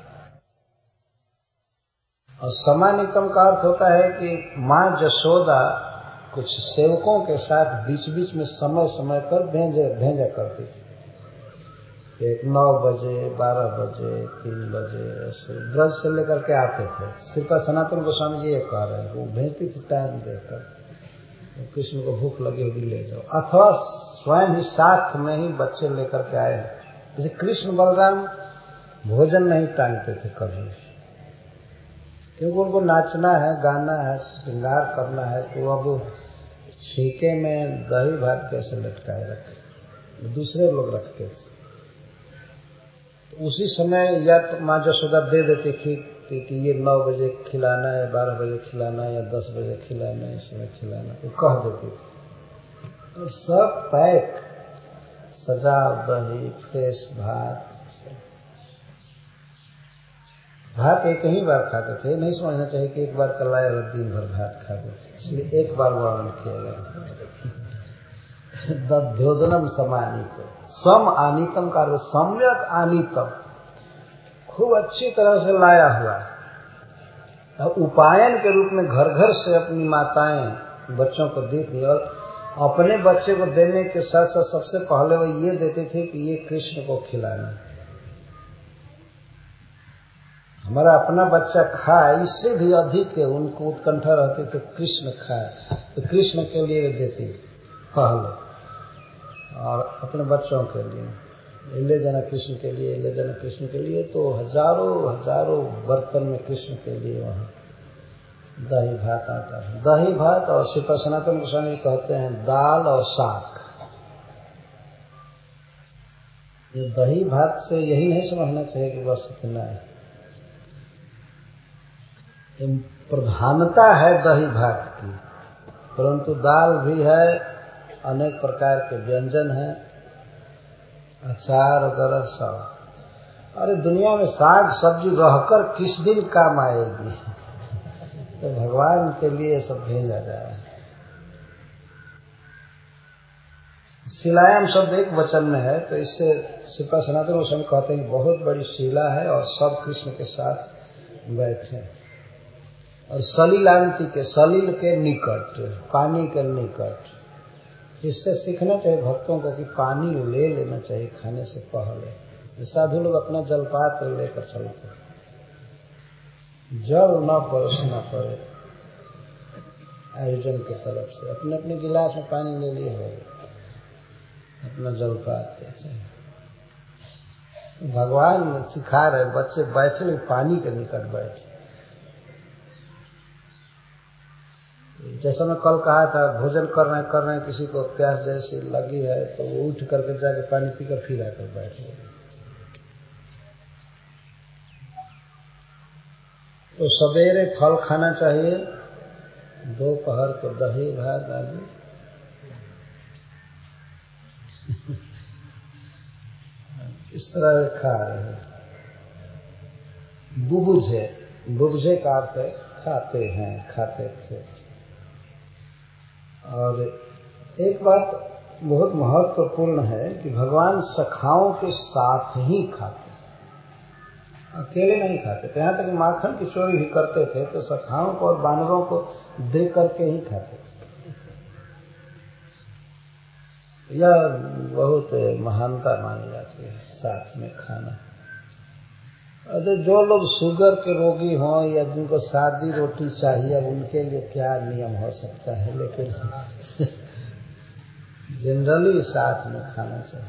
और समानितम का अर्थ होता है कि माँ जशोदा कुछ सेवकों के साथ बीच बीच में समय समय पर भेजा भेजा करती थी। एक नौ बजे, बारह बजे, तीन बजे, ऐसे ब्रज से लेकर के आते थे। सिर्फ़ सनातन गोस्वामी जी ये कह रहे हैं, वो भेजती थी टाइम देकर। कृष्ण को भूख लगी होगी, ले जाओ। अथवा स्वयं ही साथ में ही बच्चे लेकर के आए हैं। जैसे कृष्ण बलराम भोजन नहीं टांगते थे कभी। क्योंकि उनको नाचना है, गाना है, श्रृंगार करना है तो अब छीके में दही भात कैसे लटकाए रखे? दूसरे लोग रखते थे। तो उसी समय या तो माँ जसोदा दे देती थी कि ये नौ बजे खिलाना है, बारह बजे खिलाना है या दस बजे खिलाना है इसमें खिलाना वो कह देती थी। तो सब पैक, सजा, दही, फ्रेश भात। भात एक ही बार खाते थे, नहीं समझना चाहिए कि एक बार कल अगर दिन भर भात खाते थे। इसलिए एक बार वर्णन किया गया। दध्योदनम समानित सम आनीतम। कार्य सम्यक आनितम। खूब अच्छी तरह से लाया हुआ है। उपायन के रूप में घर घर से अपनी माताएँ बच्चों को देती और अपने बच्चे को देने के साथ साथ सबसे पहले वो ये देते थे कि ये कृष्ण को खिलाना हमारा अपना बच्चा खाए, इससे भी अधिक उनको उत्कंठा रहती तो कृष्ण खाए। तो कृष्ण के लिए देती पहले, और अपने बच्चों के लिए। ले जाना कृष्ण के लिए ले जाना कृष्ण के लिए तो हज़ारों हज़ारों बर्तन में कृष्ण के लिए वहाँ दही भात आता है। दही भात और श्री सनातन गोस्वामी कहते हैं दाल और साग। ये दही भात से यही नहीं समझना चाहिए कि बस इतना है। प्रधानता है दही भात की, परंतु दाल भी है, अनेक प्रकार के व्यंजन हैं। अचार वगैरह सब अरे दुनिया में साग सब्ज़ी रहकर किस दिन काम आएगी? तो भगवान के लिए सब भेजा जाए। शिलायाम शब्द एक वचन में है तो इससे सिपा सनातन गोस्वामी कहते हैं बहुत बड़ी शिला है और सब कृष्ण के साथ बैठे और सलीलांति के, सलील के निकट, पानी के निकट। इससे सीखना चाहिए भक्तों को कि पानी ले लेना चाहिए, खाने से पहले। साधु लोग अपना जलपात्र लेकर चलते जल न परोसना पड़े, आयोजन की तरफ़ से। अपने अपने गिलास में पानी ले लिए हो, अपना जलपात्र चाहिए भगवान सिखा रहे बच्चे बैठे पानी के निकट बैठे। जैसा मैं कल कहा था, भोजन कर रहे कर रहे किसी को प्यास जैसी लगी है तो वो उठ करके जाके पानी पीकर फिर आकर बैठ। गए तो सवेरे फल खाना चाहिए, दोपहर को दही, भात, आदि। इस तरह खा रहे हैं। बुबुझे बुबुझे का अर्थ है, खाते हैं, खाते थे। और एक बात बहुत महत्वपूर्ण है कि भगवान सखाओं के साथ ही खाते अकेले नहीं खाते थे। यहाँ तक माखन की चोरी भी करते थे तो सखाओं को और बानरों को दे करके ही खाते थे। यह बहुत महानता मानी जाती है, साथ में खाना। अरे, जो लोग शुगर के रोगी हों या जिनको सादी रोटी चाहिए, अब उनके लिए क्या नियम हो सकता है? लेकिन जनरली साथ में खाना चाहिए।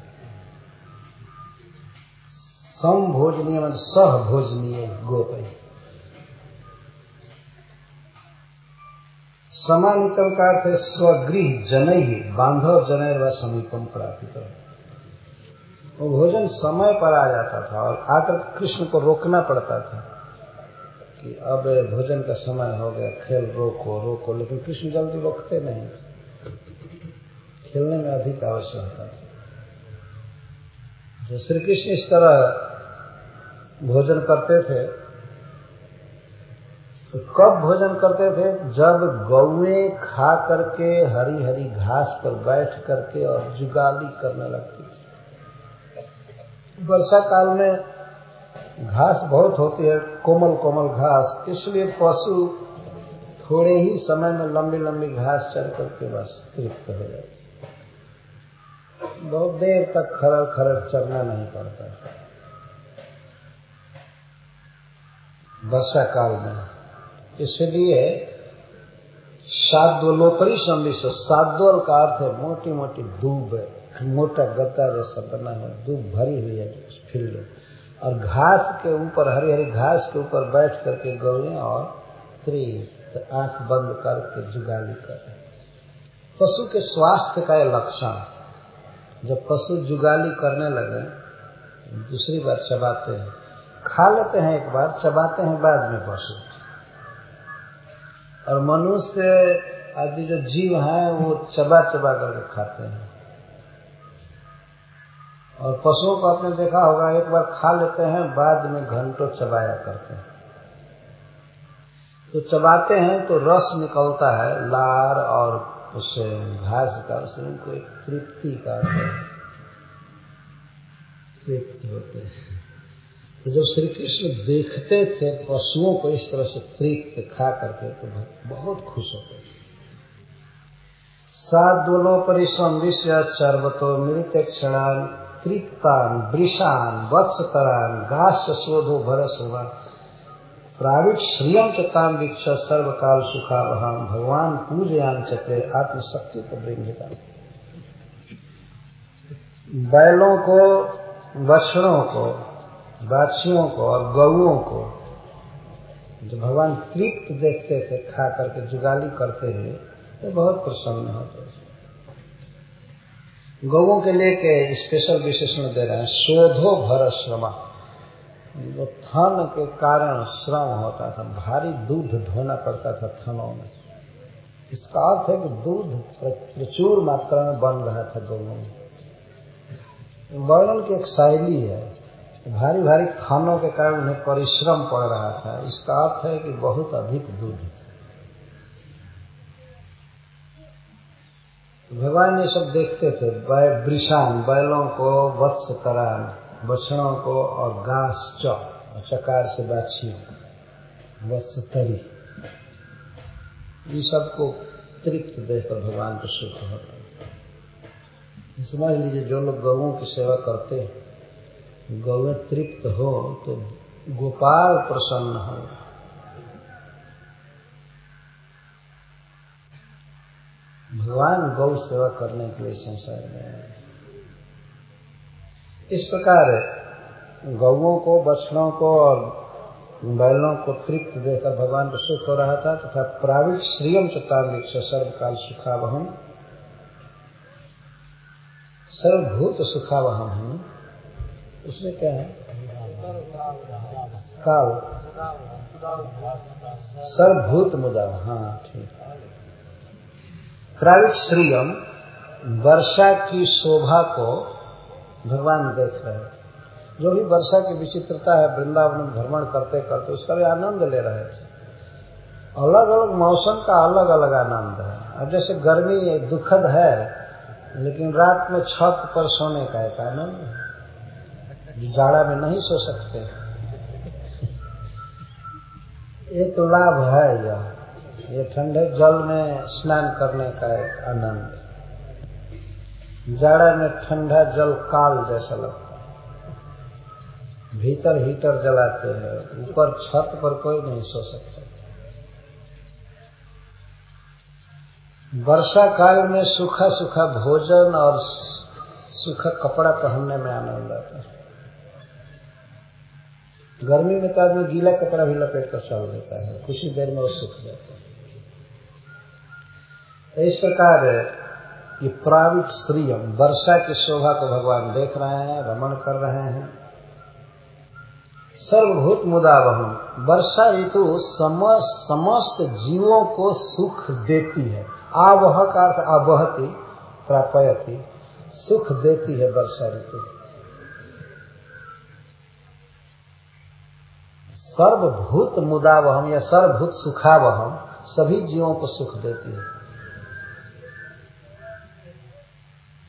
सम भोजनीय मतलब सह भोजनीय गोपय समानितम का अर्थ है स्वगृह जनई बांधव जनय व समीपम प्राप्त। वो भोजन समय पर आ जाता था और आकर कृष्ण को रोकना पड़ता था कि अब भोजन का समय हो गया, खेल रोको रोको, लेकिन कृष्ण जल्दी रोकते नहीं थे। खेलने में अधिक आवश्यक होता था। जो श्री कृष्ण इस तरह भोजन करते थे तो कब भोजन करते थे? जब गौए खा करके हरी हरी घास पर बैठ करके और जुगाली करने लगती थी। वर्षा काल में घास बहुत होती है, कोमल कोमल घास, इसलिए पशु थोड़े ही समय में लंबी लंबी घास चढ़ करके बस तृप्त हो जाए बहुत देर तक खरड़ खरड़ चलना नहीं पड़ता। वर्षा काल में। इसलिए साद्वलोपरी संविश साद्वल का अर्थ है मोटी मोटी दूब है। मोटा गद्दा जैसा बना हुआ दूब भरी हुई है, उस फ़ील्ड में और घास के ऊपर हरी हरी घास के ऊपर बैठ करके गौए और स्त्री तो आँख बंद करके जुगाली कर रहे पशु के स्वास्थ्य का यह लक्षण। जब पशु जुगाली करने लगे, दूसरी बार चबाते हैं। खा लेते हैं एक बार, चबाते हैं, बाद में पशु। और मनुष्य आदि जो जीव हैं, वो चबा चबा करके खाते हैं। और पशुओं को आपने देखा होगा, एक बार खा लेते हैं, बाद में घंटों चबाया करते हैं। तो चबाते हैं तो रस निकलता है, लार और उससे घास का, उससे उनको एक तृप्ति का तृप्त होते हैं। तो जब श्री कृष्ण देखते थे पशुओं को इस तरह से तृप्त खा करके तो बहुत खुश होते थे। सादोलो परिश्रम विषय चर्वतो मृत क्षणान तृप्तान वृषान, वत्सतरान गाश्च शोधो भरसवा। प्राविट श्रियम चताम वीक्ष सर्वकाल सुखावहाम भगवान पूजयान चक्रे आत्मशक्ति को बृंगिता बैलों को बछड़ों को, बाछियों को और गौओं को जो भगवान तृप्त देखते थे खा करके जुगाली करते हुए तो बहुत प्रसन्न होते थे गौों के लिए के स्पेशल विशेषण दे रहे हैं, शोधो भर श्रमा। वो थन के कारण श्रम होता था, भारी दूध ढोना पड़ता था थनों में। इसका अर्थ है कि दूध प्रचुर मात्रा में बन रहा था गौों में। वर्णन की एक शैली है भारी भारी थानों के कारण उन्हें परिश्रम पड़ रहा था। इसका अर्थ है कि बहुत अधिक दूध था। भगवान ये सब देखते थे वृषान बैलों को वत्स करान, बछड़ों को और घास चकार से बाछी वत्स तरी। इन सबको तृप्त देखकर भगवान को सुख होता है। समझ लीजिए, जो लोग गौों की सेवा करते गौएँ तृप्त हो तो गोपाल प्रसन्न हो। भगवान गौ सेवा करने के लिए संसार में इस प्रकार गौओं को बछड़ों को और बैलों को तृप्त देकर भगवान को सुख हो रहा था तथा प्रावित श्रियम चतामिक्ष सर्वकाल सुखावहम। सर्वभूत सुखावहम है। उसमें क्या है? काल सर्वभूत मुदा हाँ ठीक। प्रावित श्रीयम वर्षा की शोभा को भगवान देख रहे थे जो भी वर्षा की विचित्रता है, वृंदावन में भ्रमण करते करते, उसका भी आनंद ले रहे थे अलग अलग मौसम का अलग अलग आनंद है। अब जैसे गर्मी दुखद है, लेकिन रात में छत पर सोने का एक आनंद है। जाड़ा में नहीं सो सकते। एक लाभ है यह। ये ठंडे जल में स्नान करने का एक आनंद। जाड़ा में ठंडा जल काल जैसा लगता है। भीतर हीटर जलाते हैं, ऊपर छत पर कोई नहीं सो सकता। वर्षा काल में सूखा सूखा भोजन और सूखा कपड़ा पहनने में आनंद आता है। गर्मी में तो आदमी गीला कपड़ा भी लपेट कर चल देता है, कुछ ही देर में वो सूख जाता है। इस प्रकार ये प्रावित श्रीयम वर्षा की शोभा को भगवान देख रहे हैं, रमण कर रहे हैं। सर्वभूत मुदा मुदावहम वर्षा ऋतु समस्त जीवों को सुख देती है। आवह का अर्थ अवहती प्रापयती, सुख देती है वर्षा ऋतु। सर्वभूत मुदावहम या सर्वभूत सुखावहम सभी जीवों को सुख देती है।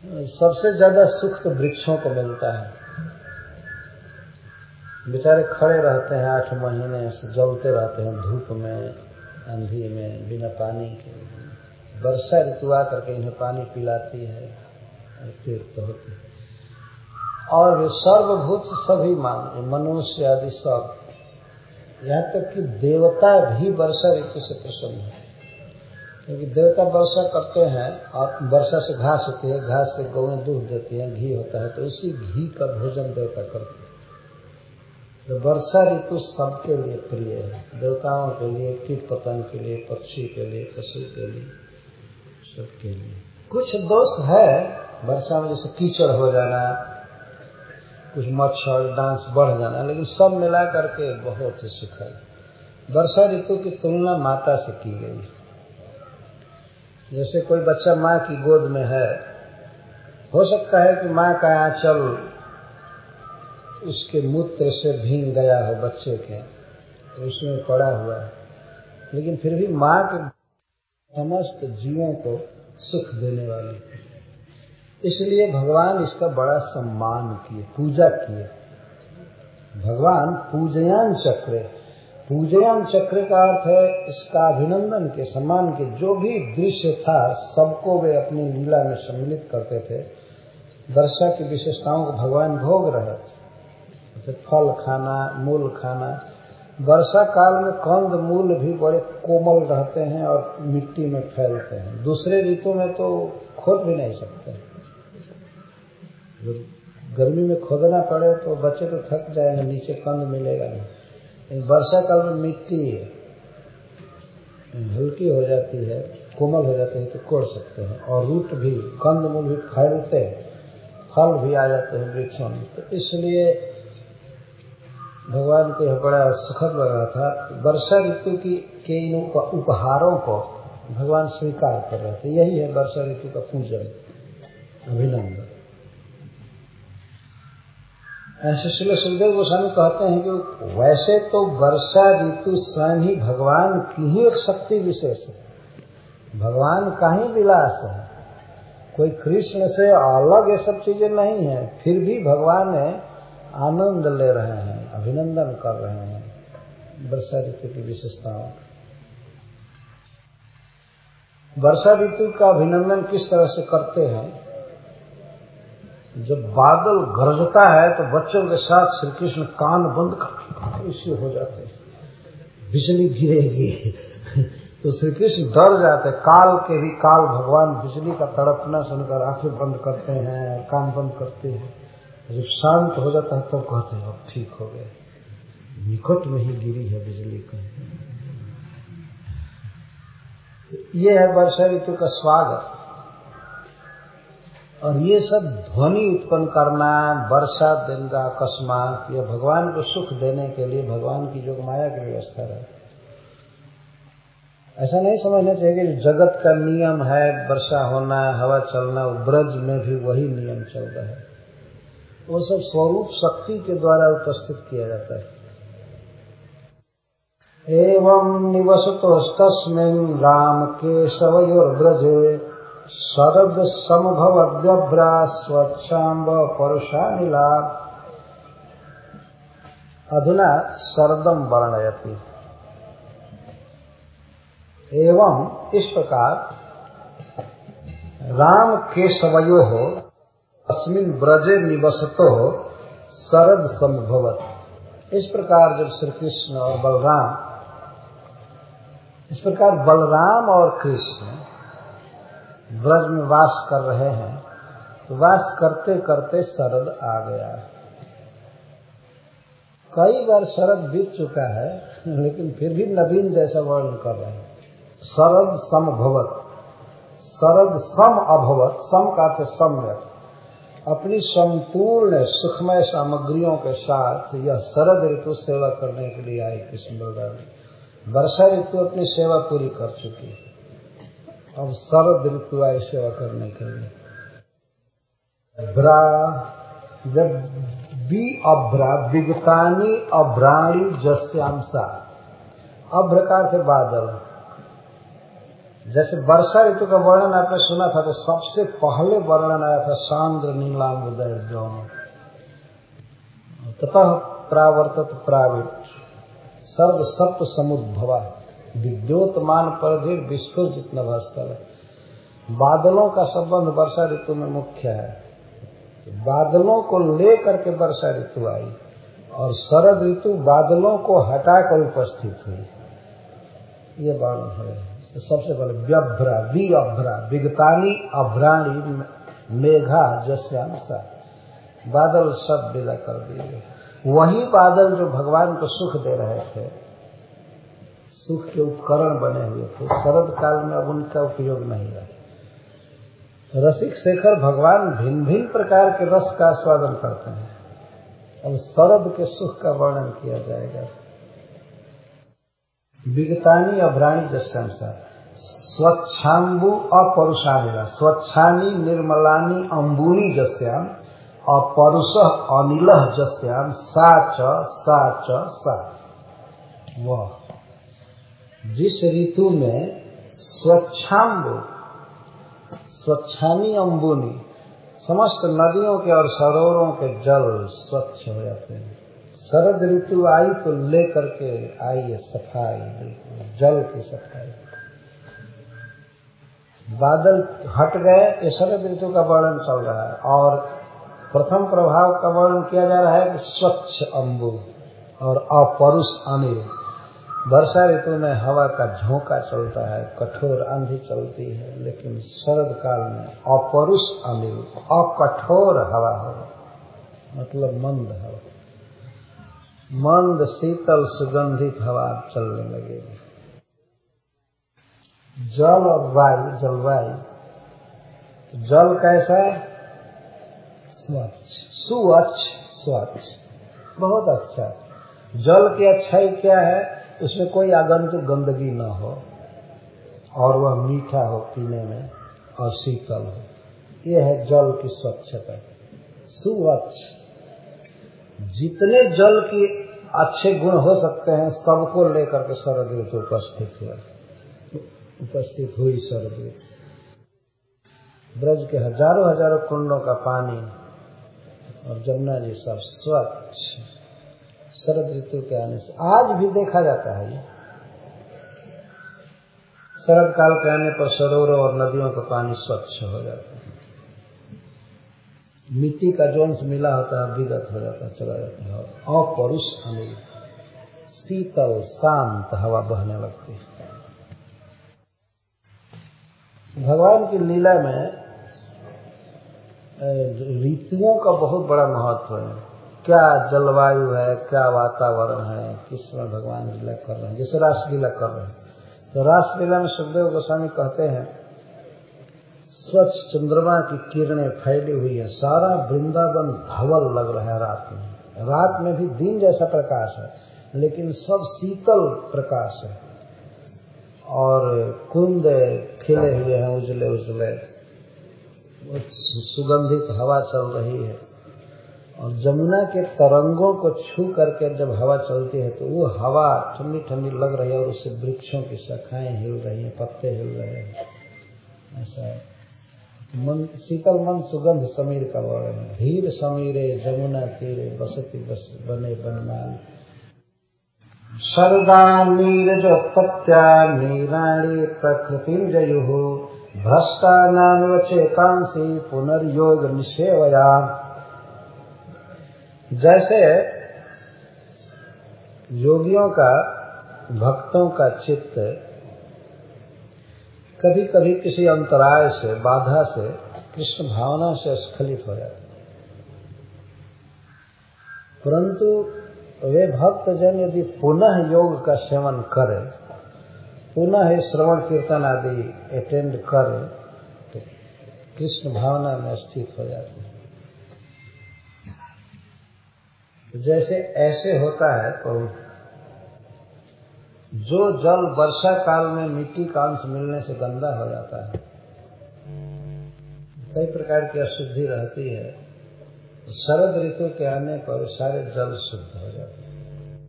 सबसे ज़्यादा सुख तो वृक्षों को मिलता है। बेचारे खड़े रहते हैं आठ महीने से, जलते रहते हैं धूप में, अंधी में, बिना पानी के। वर्षा ऋतु आकर के इन्हें पानी पिलाती है तीर्थ होते और वे सर्वभूत सभी मान मनुष्य आदि सब। यहाँ तक कि देवता भी वर्षा ऋतु से प्रसन्न है। क्योंकि देवता वर्षा करते हैं, और वर्षा से घास होती है, घास से गौएँ दूध देती हैं, घी होता है तो उसी घी का भोजन देवता करते हैं। तो वर्षा ऋतु सबके लिए प्रिय है। देवताओं के लिए, कीट पतंग के लिए, पक्षी के लिए, पशु के लिए, सबके लिए। कुछ दोष है वर्षा में, जैसे कीचड़ हो जाना, कुछ मच्छर, डांस बढ़ जाना, लेकिन सब मिला करके बहुत ही सुख है वर्षा ऋतु की तुलना माता से की गई जैसे कोई बच्चा माँ की गोद में है, हो सकता है कि माँ का आंचल उसके मूत्र से भींग गया हो बच्चे के तो उसमें पड़ा हुआ है। लेकिन फिर भी माँ के समस्त जीवों को सुख देने वाली इसलिए भगवान इसका बड़ा सम्मान किए, पूजा किए। भगवान पूजयान चक्र पूजयान चक्र का अर्थ है, इसका अभिनंदन के सम्मान के जो भी दृश्य था, सबको वे अपनी लीला में सम्मिलित करते थे। वर्षा की विशेषताओं को भगवान भोग रहे थे। फल खाना, मूल खाना। वर्षा काल में कंद मूल भी बड़े कोमल रहते हैं और मिट्टी में फैलते हैं। दूसरे ऋतु में तो खोद भी नहीं सकते। गर्मी में खोदना पड़े तो बच्चे तो थक जाएँगे, नीचे कंद मिलेगा नहीं। वर्षा काल में मिट्टी हल्की हो जाती है, कोमल हो जाती है तो कोड़ सकते हैं। और रूट भी, कंद मूल भी फैलते हैं, फल भी आ जाते हैं वृक्षों में। तो इसलिए भगवान को यह बड़ा सुखद लग रहा था। वर्षा ऋतु की के इन उपहारों को भगवान स्वीकार कर रहे थे। यही है वर्षा ऋतु का पूजन, अभिनंदन। ऐसे शिल सुखदेव गोस्वामी कहते हैं कि वैसे तो वर्षा ऋतु स्वयं ही भगवान की ही एक शक्ति विशेष है। भगवान का ही विलास है। कोई कृष्ण से अलग ये सब चीज़ें नहीं है, फिर भी भगवान है आनंद ले रहे हैं, अभिनंदन कर रहे हैं वर्षा ऋतु की विशेषताओं वर्षा ऋतु का अभिनंदन किस तरह से करते हैं? जब बादल गरजता है तो बच्चों के साथ श्री कृष्ण कान बंद करके ऐसे हो जाते हैं। बिजली गिरेगी। तो श्री कृष्ण डर जाते काल के भी काल भगवान बिजली का तड़पना सुनकर आँखें बंद करते हैं, कान बंद करते हैं। जब शांत हो जाता है तब तो कहते हैं, अब ठीक हो गए निकट में ही गिरी है बिजली का ये है वर्षा ऋतु का स्वागत। और ये सब ध्वनि उत्पन्न करना, वर्षा दिन का अकस्मात, या भगवान को सुख देने के लिए भगवान की जो माया की व्यवस्था है। ऐसा नहीं समझना चाहिए कि जगत का नियम है, वर्षा होना, हवा चलना, ब्रज में भी वही नियम चल रहा है। वो सब स्वरूप शक्ति के द्वारा उपस्थित किया जाता है। एवं निवसतोस्तस्मिन् राम केशवयोर्ब्रजे शरद समभवद्यभ्रा स्वच्छाम्ब परुषानिला अधुना शरदम वर्णयति। एवं इस प्रकार राम केशवयो अस्मिन ब्रजे निवसतो शरद संभवत। इस प्रकार जब श्री कृष्ण और बलराम, इस प्रकार बलराम और कृष्ण ब्रज में वास कर रहे हैं तो वास करते करते शरद आ गया है। कई बार शरद बीत चुका है, लेकिन फिर भी नवीन जैसा वर्णन कर रहे हैं। शरद समभवत शरद सम अभवत, सम का थे सम्यक। अपनी संपूर्ण सुखमय सामग्रियों के साथ यह शरद ऋतु सेवा करने के लिए आई कृष्ण बलराम वर्षा ऋतु अपनी सेवा पूरी कर चुकी अब शरद ऋतु आए सेवा करने के लिए। ब्रा जब बी अभ्रा विगतानी अभ्राणी जस्यांसा अभ्र का थे बादल। जैसे वर्षा ऋतु का वर्णन आपने सुना था तो सबसे पहले वर्णन आया था सांद्र, नीलाम जौन ततः प्रावर्तत प्राविट सर्व सत्व समुद्भवा विद्योतमान पर भी विस्फुर जितना स्थल बादलों का संबंध वर्षा ऋतु में मुख्य है। बादलों को लेकर के वर्षा ऋतु आई और शरद ऋतु बादलों को हटाकर उपस्थित हुई। ये वर्णन है। तो सबसे पहले व्यभ्रा वी अभ्रा विगतानी, अभ्राणी, मेघा, जस्यांसा। बादल सब विदा कर दिए। वही बादल जो भगवान को सुख दे रहे थे। सुख के उपकरण बने हुए थे। शरद काल में अब उनका उपयोग नहीं रहा। रसिक शेखर भगवान भिन्न भिन्न प्रकार के रस का आस्वादन करते हैं। अब शरद के सुख का वर्णन किया जाएगा। विगतानी अभ्राणी जस्यांसा स्वच्छाम्बु अपरुषानिला। स्वच्छानी निर्मलानी अम्बुनी जस्याम अपरुष अनिल जस्याम सा च सा च, सा। वह। जिस ऋतु में स्वच्छाम्बु स्वच्छानी अम्बुनी समस्त नदियों के और सरोवरों के जल स्वच्छ हो जाते हैं। शरद ऋतु आई तो लेकर के आई है सफ़ाई, जल की सफ़ाई। बादल हट गए, ये शरद ऋतु का वर्णन चल रहा है। और प्रथम प्रभाव का वर्णन किया जा रहा है कि स्वच्छ अम्बु और अपरुष अनिल। वर्षा ऋतु में हवा का झोंका चलता है, कठोर आंधी चलती है, लेकिन शरद काल में अपरुष अनिल अकठोर हवा हो। मतलब मंद हवा। मंद, शीतल, सुगंधित हवा चलने लगेगी जल और वायु, जलवायु। जल कैसा है? स्वच्छ। सुअच्छ स्वच्छ। बहुत अच्छा। जल की अच्छाई क्या है? उसमें कोई आगंतुक गंदगी न हो और वह मीठा हो पीने में और शीतल हो। यह है जल की स्वच्छता। सुवच्छ। जितने जल की अच्छे गुण हो सकते हैं, सबको लेकर के शरद ऋतु उपस्थित हुआ उपस्थित हुई सर्दी ब्रज के हज़ारों हज़ारों कुंडों का पानी। और जमुना जी सब स्वच्छ। शरद ऋतु के आने से, आज भी देखा जाता है ये। शरद काल के आने पर सरोवरों और नदियों का पानी स्वच्छ हो जाता है। मिट्टी का जो अंश मिला होता है, विगत हो जाता चला जाता है और अपरुष अनिल शीतल, शांत हवा बहने लगती है। भगवान की लीला में ऋतुओं का बहुत बड़ा महत्व है। क्या जलवायु है, क्या वातावरण है, किस समय भगवान लीला कर रहे हैं? जैसे रासलीला कर रहे हैं। तो रासलीला में सुखदेव गोस्वामी कहते हैं, स्वच्छ चंद्रमा की किरणें फैली हुई है। सारा वृंदावन धवल लग रहा है रात में। रात में भी दिन जैसा प्रकाश है, लेकिन सब शीतल प्रकाश है। और कुंद खिले हुए हैं उजले उजले सुगंधित हवा चल रही है। और जमुना के तरंगों को छू करके जब हवा चलती है तो वो हवा ठंडी ठंडी लग रही है और उससे वृक्षों की शाखाएँ हिल रही हैं, पत्ते हिल रहे हैं। ऐसा मन, शीतल मन सुगंध समीर का वर्णन है। धीर समीरे जमुना तीरे बसती बस बने बनमान। शरदा नीरजोत्पत्त्या नीराणि जयुः। भ्रष्टानामिव चेतांसी पुनर्योग निषेवया जैसे योगियों का, भक्तों का चित्त कभी कभी किसी अंतराय से, बाधा से, कृष्ण भावना से स्खलित हो जाता परंतु वे भक्त जन यदि पुनः योग का सेवन करें, पुनः श्रवण कीर्तन आदि अटेंड करें तो कृष्ण भावना में स्थित हो जाते हैं। जैसे ऐसे होता है तो जो जल वर्षा काल में मिट्टी का अंश मिलने से गंदा हो जाता है। कई प्रकार की अशुद्धि रहती है। शरद ऋतु के आने पर सारे जल शुद्ध हो जाते हैं।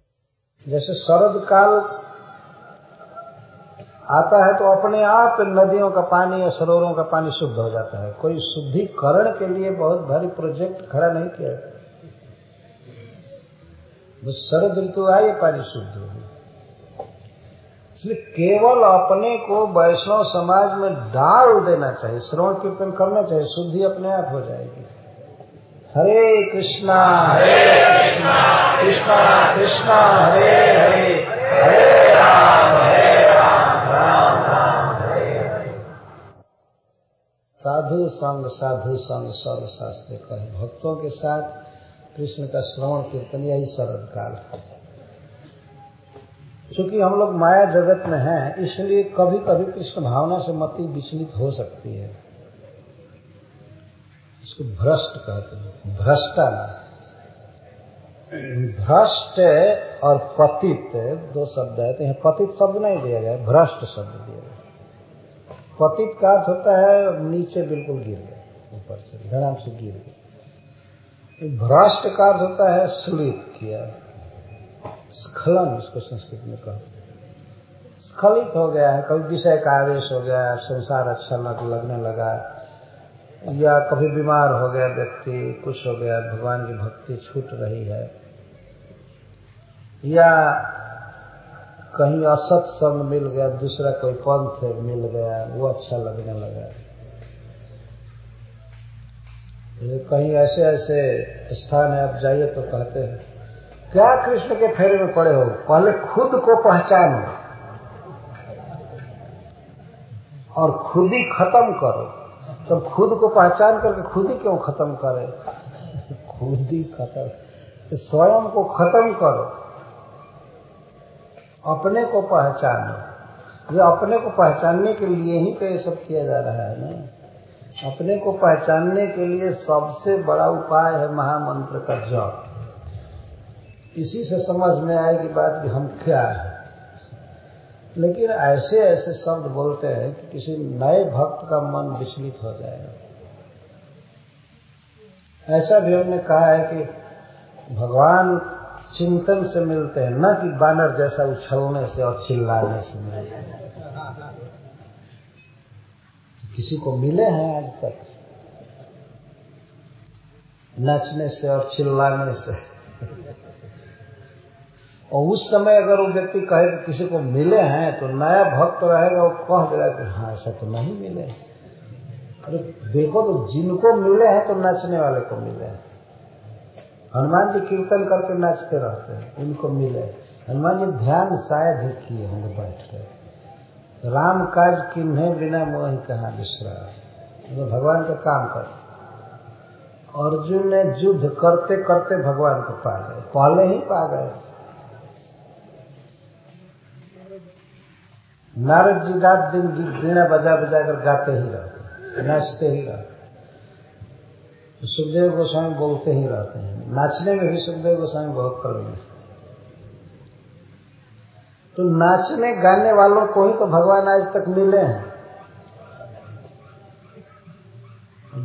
जैसे शरद काल आता है तो अपने आप नदियों का पानी या सरोवरों का पानी शुद्ध हो जाता है। कोई शुद्धिकरण के लिए बहुत भारी प्रोजेक्ट खड़ा नहीं किया बस शरद ऋतु आए पानी शुद्ध हो। इसलिए केवल अपने को वैष्णव समाज में डाल देना चाहिए श्रवण कीर्तन करना चाहिए शुद्धि अपने आप हो जाएगी। हरे कृष्णा हरे कृष्णा कृष्णा कृष्णा हरे हरे हरे राम हरे राम राम राम हरे हरे। साधु संग साधु संग सर्व शास्त्र कहे भक्तों के साथ कृष्ण का श्रवण कीर्तन, यही शरद काल चूँकि हम लोग माया जगत में हैं, इसलिए कभी कभी कृष्ण भावना से मति विचलित हो सकती है। इसको भ्रष्ट कहते हैं। भ्रष्टा भ्रष्ट और पतित, दो शब्द है तो पतित शब्द नहीं दिया गया, भ्रष्ट शब्द दिया गया। पतित का अर्थ होता है, नीचे बिल्कुल गिर गया, ऊपर से, धड़ाम से गिर गया। भ्रष्ट का अर्थ होता है स्लिप किया। स्खलन इसको संस्कृत में कहते स्खलित हो गया है कभी विषय का आवेश हो गया संसार अच्छा लग, लगने लगा। या कभी बीमार हो गया व्यक्ति कुछ हो गया भगवान की भक्ति छूट रही है। या कहीं असत संग मिल गया दूसरा कोई पंथ मिल गया वो अच्छा लगने लगा। कहीं ऐसे ऐसे स्थान है, आप जाइए तो कहते हैं। क्या कृष्ण के फेरे में पड़े हो? पहले खुद को पहचानो और खुद ही खत्म करो। तो खुद को पहचान करके खुद ही क्यों खत्म करे? खुद ही खत्म। स्वयं को खत्म करो। अपने को पहचानो। ये अपने को पहचानने के लिए ही तो ये सब किया जा रहा है ना। अपने को पहचानने के लिए सबसे बड़ा उपाय है महामंत्र का जप। इसी से समझ में आएगी बात कि हम क्या है। लेकिन ऐसे ऐसे शब्द बोलते हैं कि किसी नए भक्त का मन विचलित हो जाएगा। ऐसा भी हमने कहा है कि भगवान चिंतन से मिलते हैं, न कि बानर जैसा उछलने से और चिल्लाने से मिलते हैं। किसी को मिले हैं आज तक? नाचने से और चिल्लाने से। और उस समय अगर वो व्यक्ति कहे कि किसी को मिले हैं तो नया भक्त रहेगा, वो कह देगा कि हाँ ऐसा तो नहीं मिले। अरे, देखो तो जिनको मिले हैं तो नाचने वाले को मिले हैं। हनुमान जी कीर्तन करके नाचते रहते हैं, उनको मिले हनुमान जी ध्यान शायद ही किए होंगे बैठ कर राम काज किन्हें बिना मोह कहा विश्राम तो भगवान का काम कर। अर्जुन ने युद्ध करते करते भगवान को पा गए। पहले ही पा गए। नारद जी रात दिन वीणा बजा बजा कर गाते ही रहते नाचते ही रहते तो सुखदेव गोस्वामी बोलते ही रहते हैं। नाचने में भी सुखदेव गोस्वामी बहुत प्रवीण है। तो नाचने गाने वालों को ही तो भगवान आज तक मिले हैं।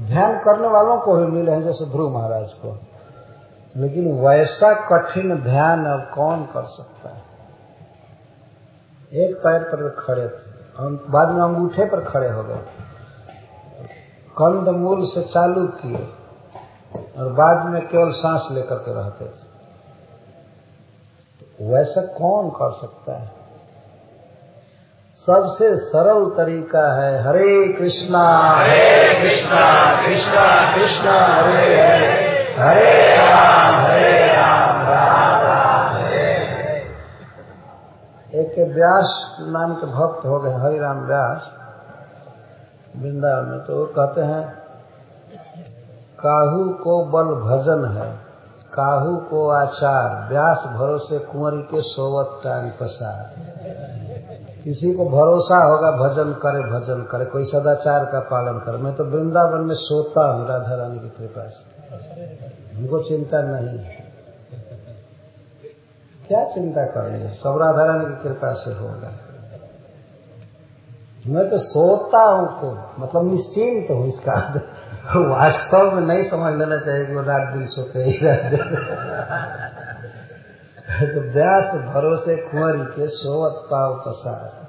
ध्यान करने वालों को ही मिले हैं, जैसे ध्रुव महाराज को। लेकिन वैसा कठिन ध्यान अब कौन कर सकता है? एक पैर पर खड़े थे। बाद में अंगूठे पर खड़े हो गए। कंद मूल से चालू किए और बाद में केवल सांस लेकर के रहते थे। वैसा कौन कर सकता है? सबसे सरल तरीका है हरे कृष्णा। हरे कृष्णा कृष्णा कृष्णा हरे हरे। हरे राम हरे राम राम राम हरे एक व्यास नाम के भक्त हो गए हरे राम व्यास। वृंदावन में तो वो कहते हैं काहू को बल भजन है। काहू को आचार, व्यास भरोसे कुंवरी के सोवत टांग पसार। किसी को भरोसा होगा, भजन करे भजन करे, कोई सदाचार का पालन करे। मैं तो वृंदावन में सोता हूँ राधा रानी की कृपा से। हमको चिंता नहीं क्या चिंता करनी है? सब राधा रानी की कृपा से होगा। मैं तो सोता हूँ तो मतलब निश्चिंत हूँ इसका वास्तव में नहीं समझ लेना चाहिए कि वो रात दिन सोते ही रहते तो व्यास भरोसे कुंवरी के सोवत पाव पसार।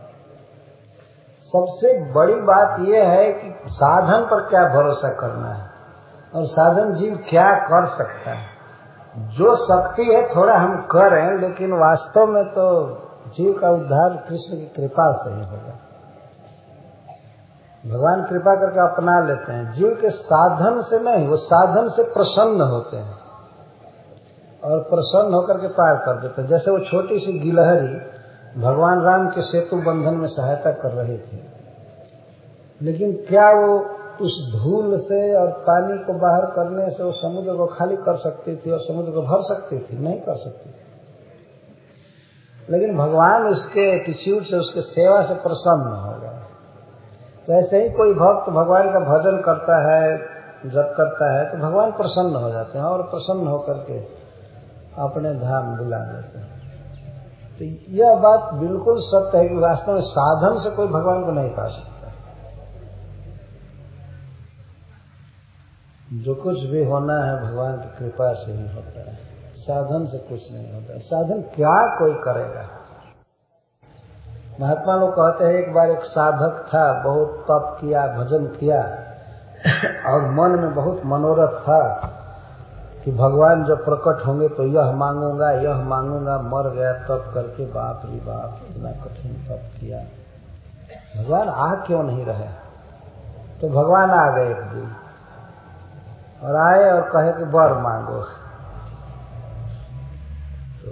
सबसे बड़ी बात यह है कि साधन पर क्या भरोसा करना है? और साधन जीव क्या कर सकता है? जो शक्ति है, थोड़ा हम करें, लेकिन वास्तव में तो जीव का उद्धार कृष्ण की कृपा से ही होगा। भगवान कृपा करके अपना लेते हैं। जीव के साधन से नहीं, वो साधन से प्रसन्न होते हैं। और प्रसन्न होकर के पार कर देते हैं। जैसे वो छोटी सी गिलहरी भगवान राम के सेतु बंधन में सहायता कर रही थी। लेकिन क्या वो उस धूल से और पानी को बाहर करने से वो समुद्र को खाली कर सकती थी और समुद्र को भर सकती थी? नहीं कर सकती थी। लेकिन भगवान उसके एटीट्यूड से, उसके सेवा से प्रसन्न हो ऐसे ही कोई भक्त भगवान का भजन करता है जब करता है तो भगवान प्रसन्न हो जाते हैं और प्रसन्न होकर के अपने धाम बुला देते हैं। तो यह बात बिल्कुल सत्य है कि वास्तव में साधन से कोई भगवान को नहीं पा सकता। जो कुछ भी होना है, भगवान की कृपा से ही होता है। साधन से कुछ नहीं होता साधन क्या कोई करेगा? महात्मा लोग कहते हैं, एक बार एक साधक था, बहुत तप किया, भजन किया, और मन में बहुत मनोरथ था कि भगवान जब प्रकट होंगे तो यह मांगूँगा यह मांगूँगा, मर गया तप करके, बाप रे बाप, इतना कठिन तप किया। भगवान आ क्यों नहीं रहे? तो भगवान आ गए एक दिन, और आए और कहे कि वर मांगो।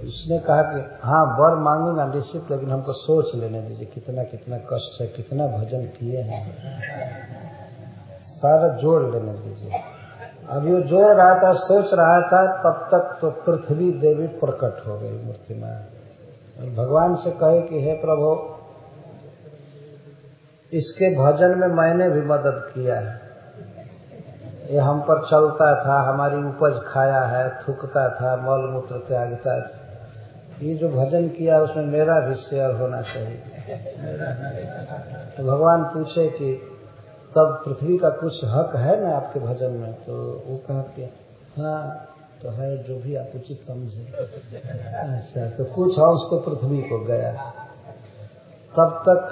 इसने कहा कि हाँ वर मांगूँगा निश्चित, लेकिन हमको सोच लेने दीजिए, कितना कितना कष्ट है, कितना भजन किए हैं। सारा जोड़ लेने दीजिए। अभी वो जोड़ रहा था, सोच रहा था, तब तक तो पृथ्वी देवी प्रकट हो गई मूर्तिमान। और भगवान से कहे कि, हे प्रभु, इसके भजन में मैंने भी मदद किया है। ये हम पर चलता था, हमारी उपज खाया है, थूकता था, मल मूत्र त्यागता था। ये जो भजन किया उसमें मेरा भी शेयर होना चाहिए। तो भगवान पूछे कि तब पृथ्वी का कुछ हक है ना आपके भजन में? तो वो कहा कि हाँ तो है, जो भी आप उचित समझे। अच्छा तो कुछ अंश तो पृथ्वी को गया। तब तक,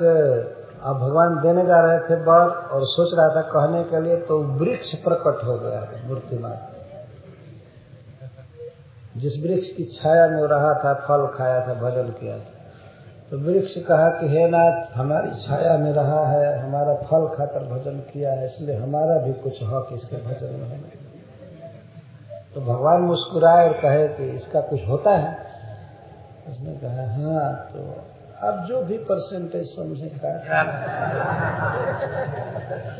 अब भगवान देने जा रहे थे वर और सोच रहा था कहने के लिए तो वृक्ष प्रकट हो गया मूर्तिमान। जिस वृक्ष की छाया में रहा था, फल खाया था, भजन किया था। तो वृक्ष कहा कि, हे नाथ, हमारी छाया में रहा है, हमारा फल खाकर भजन किया है, इसलिए हमारा भी कुछ हक इसके भजन में है तो भगवान मुस्कुराए और कहे कि, इसका कुछ होता है? उसने कहा हाँ तो अब जो भी परसेंटेज समझे का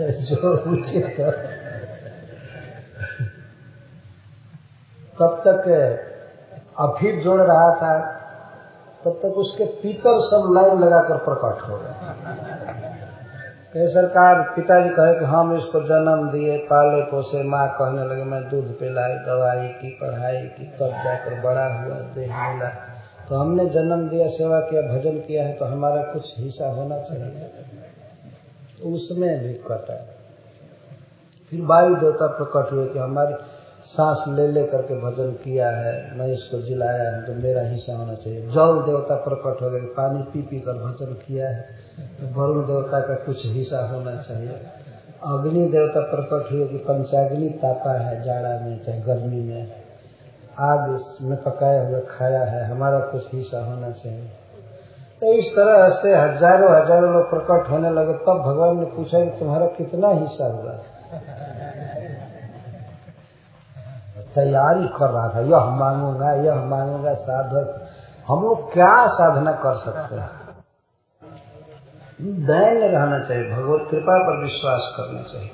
जो उचित तब तक अब फिर जोड़ रहा था, तब तक उसके पीतर सब लाइन लगाकर प्रकट हो गए। कहे सरकार पिताजी कहे कि हम इसको जन्म दिए, पाले पोसे, माँ कहने लगे, मैं दूध पिलाई दवाई की, पढ़ाई की, तब जाकर बड़ा हुआ, देह मिला। तो हमने जन्म दिया, सेवा किया, भजन किया है तो हमारा कुछ हिस्सा होना चाहिए। तो उसमें भी कटा फिर वायु देवता प्रकट हुए कि हमारी सांस ले ले करके भजन किया है, मैं इसको जिलाया हूँ तो मेरा हिस्सा होना चाहिए। जल देवता प्रकट हो गए, पानी पी पी कर भजन किया है तो वरुण देवता का कुछ हिस्सा होना चाहिए। अग्नि देवता प्रकट हुए कि पंचाग्नि तापा है जाड़ा में, चाहे गर्मी में। आग में पकाया हुआ, खाया है, हमारा कुछ हिस्सा होना चाहिए। तो इस तरह से हज़ारों हज़ारों लोग प्रकट होने लगे, तब भगवान ने पूछा कि तुम्हारा कितना हिस्सा हुआ? तैयारी कर रहा था। यह मांगूँगा यह मांगूँगा, साधक। हम लोग क्या साधना कर सकते हैं? दैन्य रहना चाहिए, भगवत कृपा पर विश्वास करना चाहिए।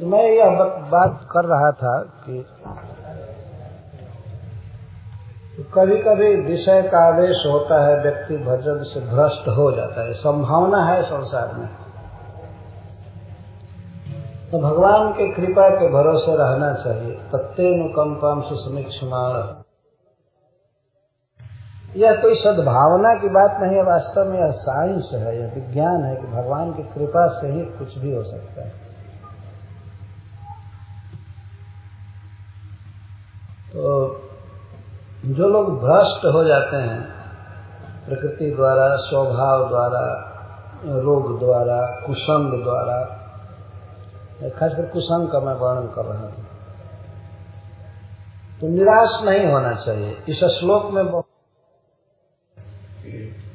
तो मैं यह बात कर रहा था कि कभी कभी विषय का आवेश होता है, व्यक्ति भजन से भ्रष्ट हो जाता है। संभावना है संसार में। तो भगवान के कृपा के भरोसे रहना चाहिए। तत्नुकंपम से समीक्षमाण यह कोई सद्भावना की बात नहीं है, वास्तव में यह साइंस है, यह विज्ञान है कि भगवान की कृपा से ही कुछ भी हो सकता है। तो जो लोग भ्रष्ट हो जाते हैं, प्रकृति द्वारा, स्वभाव द्वारा, रोग द्वारा, कुसंग द्वारा खासकर कुसंग का मैं वर्णन कर रहा था। तो निराश नहीं होना चाहिए। इस श्लोक में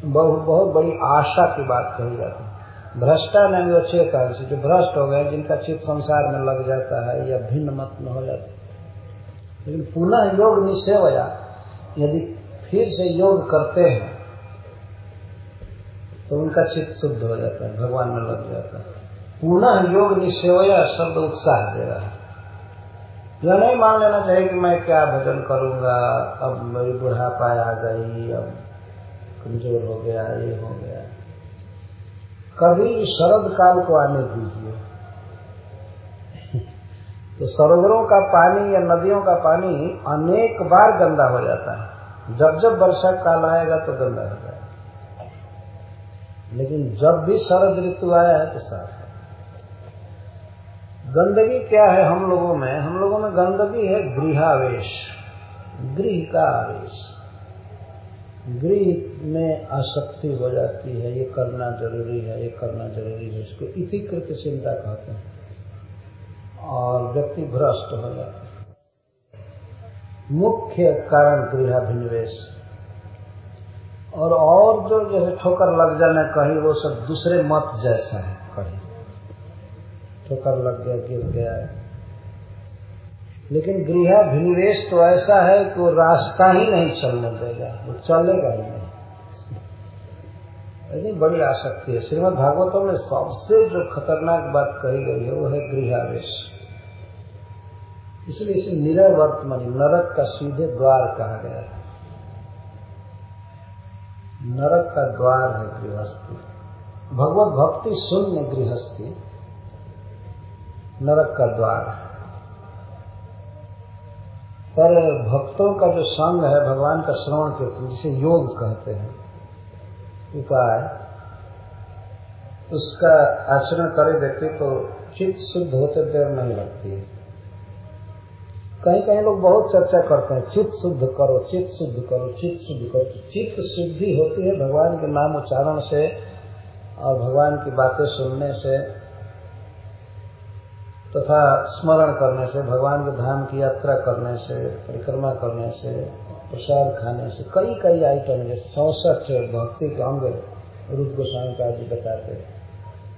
बहुत बहुत बड़ी आशा की बात कही जाती है। भ्रष्टा ने नहीं वो चेतांशी जो भ्रष्ट हो गए, जिनका चित्त संसार में लग जाता है, या भिन्न मत में हो जाता है। लेकिन पुनः योग निश्चय यदि फिर से योग करते हैं तो उनका चित्त शुद्ध हो जाता है, भगवान में लग जाता है। पुनः योग निश्चय शब्द उत्साह दे रहा है। यह नहीं मान लेना चाहिए कि मैं क्या भजन करूँगा, अब मेरी बुढ़ापा आ गई, अब कमज़ोर हो गया, ये हो गया। कभी शरद काल को आने दीजिए। तो सरोवरों का पानी या नदियों का पानी अनेक बार गंदा हो जाता है। जब जब वर्षा काल आएगा तो गंदा हो जाएगा। लेकिन जब भी शरद ऋतु आया है तो साफ़ गंदगी क्या है हम लोगों में? हम लोगों में गंदगी है गृहावेश। गृह का आवेश गृह में आसक्ति हो जाती है, ये करना ज़रूरी है, ये करना ज़रूरी है, इसको इतिकृत चिंता कहते हैं। और व्यक्ति भ्रष्ट हो जाता है। मुख्य कारण गृहाभिनिवेश। और और जो जैसे ठोकर लग जाने कहीं, वो सब दूसरे मत जैसा है। ठोकर लग गया, गिर गया है। लेकिन गृहाभिनिवेश तो ऐसा है कि वो रास्ता ही नहीं चलने देगा, वो चलेगा ही नहीं। इतनी बड़ी आसक्ति है। श्रीमद भागवतों में सबसे जो खतरनाक बात कही गई है, वो है गृहावेश। इसलिए इसे निरवर्तमनी, नरक का सीधे द्वार कहा गया है। नरक का द्वार है गृहस्थी। भगवत भक्ति शून्य गृहस्थी। नरक का द्वार है। पर भक्तों का जो संग है, भगवान का श्रवण के जिसे योग कहते हैं, उपाय, उसका आचरण करे व्यक्ति तो चित्त शुद्ध होते देर नहीं लगती है। कहीं कहीं लोग बहुत चर्चा करते हैं, चित्त शुद्ध करो, चित्त शुद्ध करो, चित्त शुद्ध करो तो चित्त शुद्धि होती है भगवान के नाम उच्चारण से और भगवान की बातें सुनने से। तथा स्मरण करने से, भगवान के धाम की यात्रा करने से, परिक्रमा करने से, प्रसाद खाने से कई कई आइटम जैसे चौसठ भक्ति के अंग रूप गोस्वामी का जी बताते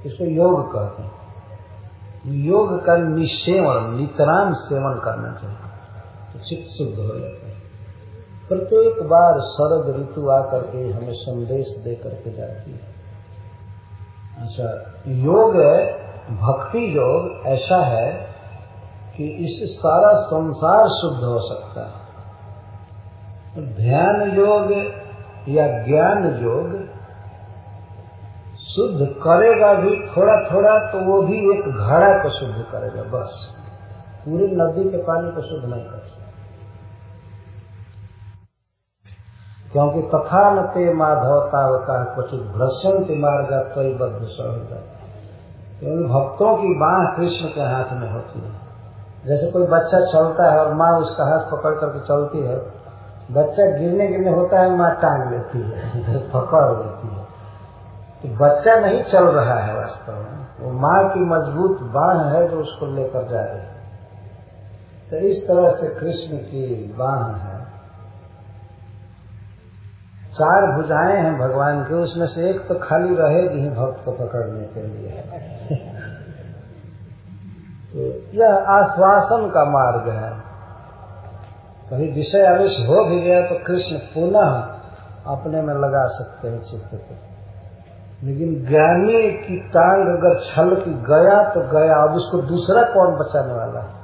इसको योग कहते हैं। योग का निसेवन नितराम सेवन करना चाहिए। तो चित्त शुद्ध हो जाता है। प्रत्येक बार शरद ऋतु आकर के हमें संदेश दे करके जाती है। अच्छा योग भक्ति योग ऐसा है कि इससे सारा संसार शुद्ध हो सकता है। ध्यान योग या ज्ञान योग शुद्ध करेगा भी थोड़ा थोड़ा तो वो भी एक घड़ा को शुद्ध करेगा, बस। पूरी नदी के पानी को शुद्ध नहीं कर सकता। क्योंकि तथा न ते होता है कुछ भ्रष्यंत मार्ग कई बद्ध सहृदय क्योंकि भक्तों की बाह कृष्ण के हाथ में होती है। जैसे कोई बच्चा चलता है और माँ उसका हाथ पकड़ करके चलती है, बच्चा गिरने गिरने होता है, माँ टांग लेती है, पकड़ लेती है। तो बच्चा नहीं चल रहा है वास्तव में। वो माँ की मज़बूत बाह है जो उसको लेकर जा रही है। तो इस तरह से कृष्ण की बाह है। चार भुजाएँ हैं भगवान की, उसमें से एक तो खाली रहेगी ही भक्त को पकड़ने के लिए। तो यह आश्वासन का मार्ग है। कभी विषय आवेश हो भी गया तो कृष्ण पुनः अपने में लगा सकते हैं चित्त को। लेकिन ज्ञानी की टांग अगर छल की गया तो गया, अब उसको दूसरा कौन बचाने वाला है?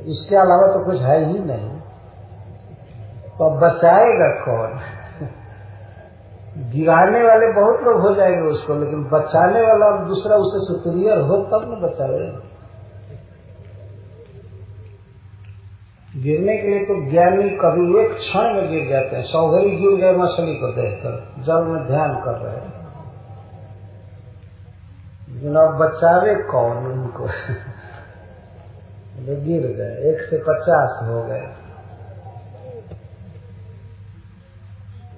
इसके अलावा तो कुछ है ही नहीं। तो अब बचाएगा कौन? गिराने वाले बहुत लोग हो जाएँगे उसको, लेकिन बचाने वाला दूसरा उसे सुपीरियर हो तब न बचावे गिरने के लिए तो ज्ञानी कभी एक क्षण में गिर जाते हैं। सौघरी गिर गए, मछली को देखकर। जल में ध्यान कर रहे हैं। अब बचावे कौन उनको? गिर गए, एक से पचास हो गए।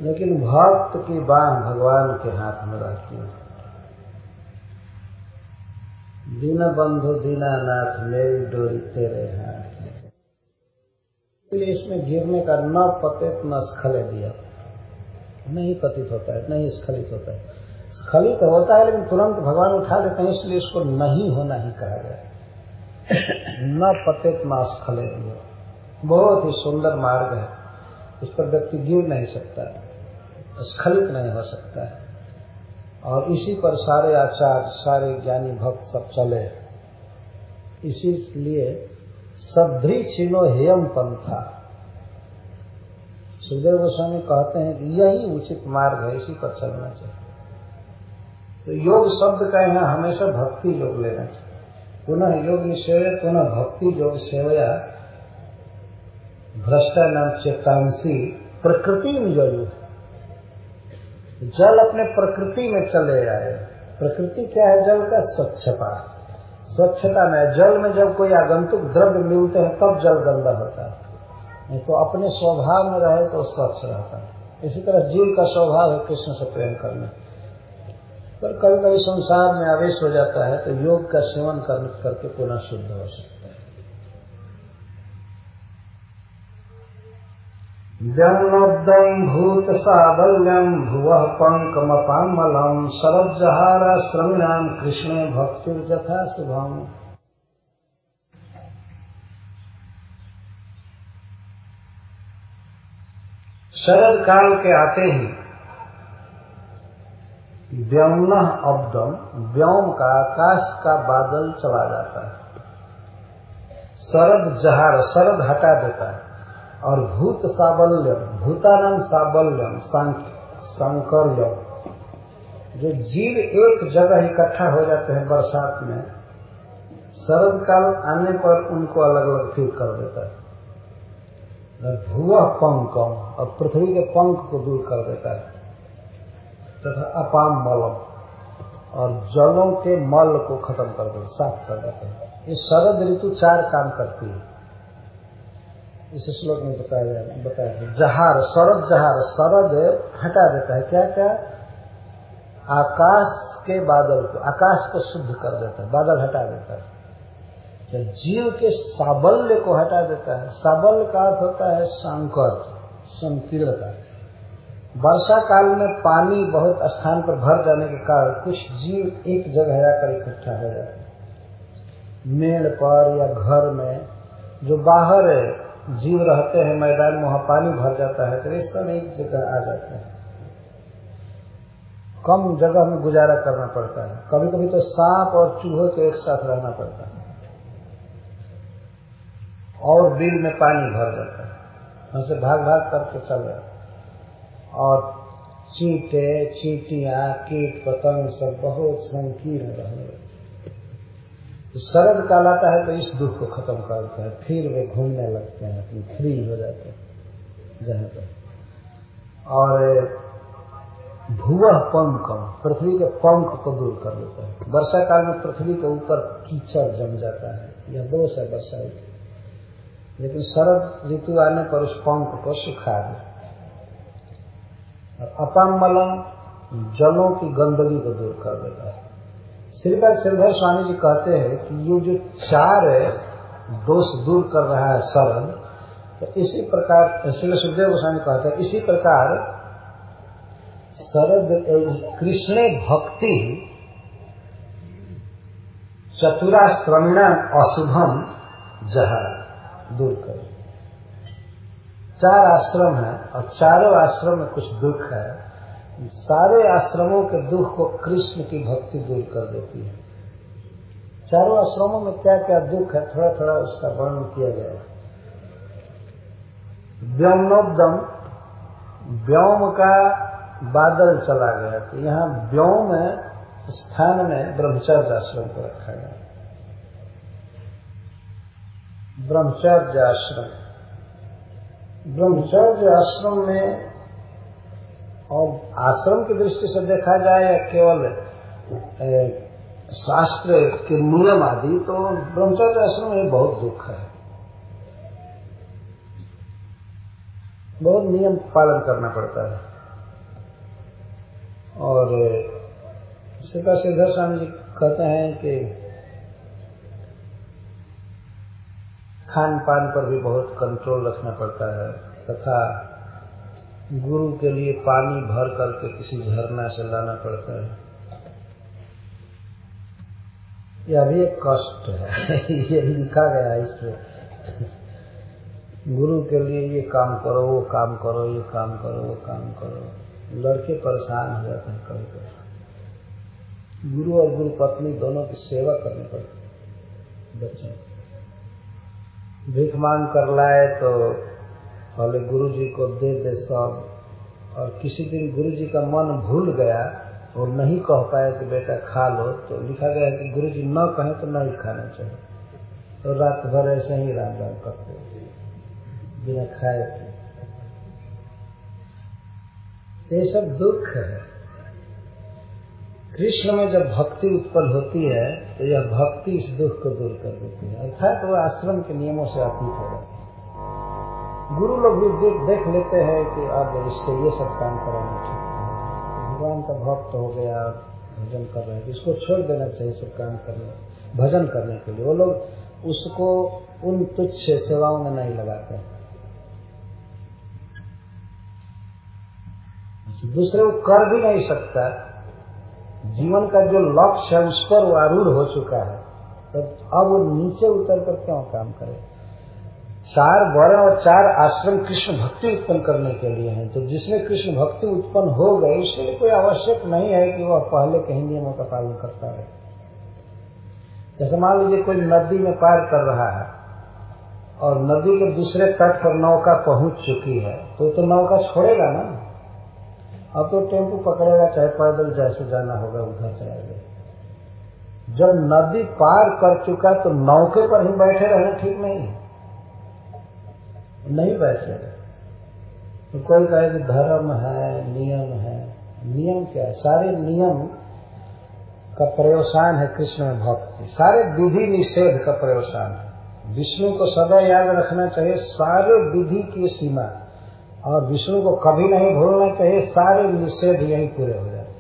लेकिन भक्त की बाण भगवान के हाथ में रहती है। दीन बंधु, दीनानाथ, मेरी डोरी तेरे हाथ इसमें गिरने का न पतित, न स्खले दिया। नहीं पतित होता है, नहीं स्खलित होता है। स्खलित होता है, लेकिन तुरंत भगवान उठा लेते हैं, इसलिए इसको नहीं होना ही कहा गया न पतित, न स्खले दिया। बहुत ही सुंदर मार्ग है। इस पर व्यक्ति गिर नहीं सकता। है स्खलित नहीं हो सकता है। और इसी पर सारे आचार्य सारे ज्ञानी भक्त सब चले। इसीलिए सद्री चिनो हेयम पंथा। सुखदेव गोस्वामी कहते हैं कि यही उचित मार्ग है, इसी पर चलना चाहिए। तो योग शब्द का यहाँ हमेशा भक्ति योग लेना चाहिए। पुनः योग सेवया, पुनः भक्ति योग सेवया। भ्रष्टा नाम चेतांसी प्रकृति में जो जल अपने प्रकृति में चले आए। प्रकृति क्या है? जल का स्वच्छता। स्वच्छता में, जल में जब कोई आगंतुक द्रव्य मिलते हैं, तब जल गंदा होता है। नहीं तो अपने स्वभाव में रहे तो स्वच्छ रहता है। इसी तरह जीव का स्वभाव है कृष्ण से प्रेम करने। पर कभी कभी संसार में आवेश हो जाता है तो योग का सेवन करके पुनः शुद्ध हो सकता है। व्यङ्नोब्दम् भूतसाबल्यम् भुवः पङ्कमपामलम् शरज्जहाराश्रमिणाम् कृष्णे भक्तिर्यथा शुभम्। शरद काल के आते ही व्यम्न अब्दम व्योम का आकाश का बादल चला जाता है। शरद जहार, शरद हटा देता है। और भूत साबल्यम भूतानम साबल्यम सांकर्यम। जो जीव एक जगह इकट्ठा हो जाते हैं बरसात में शरद काल आने पर उनको अलग अलग फिर कर देता है। भूआ पंकम, और पृथ्वी के पंख को दूर कर देता है। तथा अपाम मलम, और जलों के मल को खत्म कर देता साफ़ कर देते हैं। ये शरद ऋतु चार काम करती है। इस श्लोक में बताया बताया जहार शरद जहार शरद हटा देता है। क्या क्या? आकाश के बादल को आकाश को शुद्ध कर देता है, बादल हटा देता है। तो जीव के साबल्य को हटा देता है, साबल्य का अर्थ होता है संकर संकीर्णता। वर्षा काल में पानी बहुत स्थान पर भर जाने के कारण कुछ जीव एक जगह आकर इकट्ठा हो जाते हैं। मेड़ पर या घर में जो बाहर जीव रहते हैं, मैदान में वहाँ पानी भर जाता है तो ये सब एक जगह आ जाते हैं। कम जगह में गुजारा करना पड़ता है। कभी कभी तो सांप और चूहे को एक साथ रहना पड़ता है। और बिल में पानी भर जाता है। वहाँ से भाग भाग करके चल रहे और चीटे, चीटियाँ, कीट, पतंग सब बहुत संकीर्ण रहने लगते तो शरद काल आता है तो इस दुख को खत्म करते हैं, फिर वे घूमने लगते हैं, अपनी फ्री हो जाते हैं, जहाँ पर। और भूव पंकम पृथ्वी के पंख को दूर कर देता है। वर्षा काल में पृथ्वी के ऊपर कीचड़ जम जाता है, यह दोष है वर्षा ऋतु लेकिन शरद ऋतु आने पर उस पंख को सुखा दे। और अपामलम जलों की गंदगी को दूर कर देता है। श्रीपद श्रीधर स्वामी जी कहते हैं कि ये जो चार दोष दूर कर रहा है शरण तो इसी प्रकार, श्री सुखदेव गोस्वामी कहते हैं, इसी प्रकार शरद कृष्ण भक्ति चतुरा श्रमिणा अशुभम जहा दूर कर। चार आश्रम है, और चारों आश्रम में कुछ दुख है। सारे आश्रमों के दुख को कृष्ण की भक्ति दूर कर देती है। चारों आश्रमों में क्या क्या दुख है थोड़ा थोड़ा उसका वर्णन किया गया व्योमोद्दम व्योम का बादल चला गया तो यहाँ व्योम स्थान में ब्रह्मचर्य आश्रम को रखा गया। ब्रह्मचर्य आश्रम। ब्रह्मचर्य आश्रम में और आश्रम की दृष्टि से देखा जाए या केवल शास्त्र के नियम आदि तो ब्रह्मचर्य आश्रम में बहुत दुख है। बहुत नियम पालन करना पड़ता है। और, सीता सिद्धर स्वामी जी कहते हैं कि खान पान पर भी बहुत कंट्रोल रखना पड़ता है, तथा गुरु के लिए पानी भर करके किसी झरना से लाना पड़ता है। यह भी एक कष्ट है। ये लिखा गया है इसमें। गुरु के लिए ये काम करो, वो काम करो, ये काम करो, वो काम करो। लड़के परेशान हो जाते हैं कभी कभी गुरु और गुरु पत्नी दोनों की सेवा करनी पड़ती बच्चों भीख मांग कर लाए तो पहले गुरु जी को दे दे सब और किसी दिन गुरु जी का मन भूल गया और नहीं कह पाए कि बेटा खा लो तो लिखा गया कि गुरु जी न कहें तो नहीं खाना चाहिए। तो रात भर ऐसे ही राम राम करते बिना खाए ये सब दुख है। कृष्ण में जब भक्ति उत्पन्न होती है तो यह भक्ति इस दुख को दूर कर देती है। अर्थात वह आश्रम के नियमों से अतीत हो जाती है। गुरु लोग भी देख, देख लेते हैं कि अब इससे ये सब काम कराना है। भगवान का भक्त हो गया भजन कर रहे हैं तो इसको छोड़ देना चाहिए सब काम करने भजन करने के लिए। वो लोग उसको उन तुच्छ सेवाओं में नहीं लगाते दूसरे वो कर भी नहीं सकता। जीवन का जो लक्ष्य है उस पर वो आरूढ़ हो चुका है। तो अब वो नीचे उतर कर क्यों काम करे? चार वर्ण और चार आश्रम कृष्ण भक्ति उत्पन्न करने के लिए हैं। तो जिसमें कृष्ण भक्ति उत्पन्न हो गई, उसके लिए कोई आवश्यक नहीं है कि वह पहले कहीं नियमों का पालन करता रहे। जैसे मान लीजिए कोई नदी में पार कर रहा है और नदी के दूसरे तट पर नौका पहुँच चुकी है तो तो नौका छोड़ेगा ना? अब तो टेंपू पकड़ेगा, चाहे पैदल जैसे जाना होगा, उधर जाएगा। जब नदी पार कर चुका तो नौके पर ही बैठे रहना ठीक नहीं नहीं बैठेगा तो कोई कहे कि धर्म है, नियम है। नियम क्या है? सारे नियम का प्रयोसान है कृष्ण में भक्ति। सारे विधि निषेध का प्रयोसान है। विष्णु को सदा याद रखना चाहिए, सारे विधि की सीमा। और विष्णु को कभी नहीं भूलना चाहिए, सारे निषेध यही पूरे हो जाते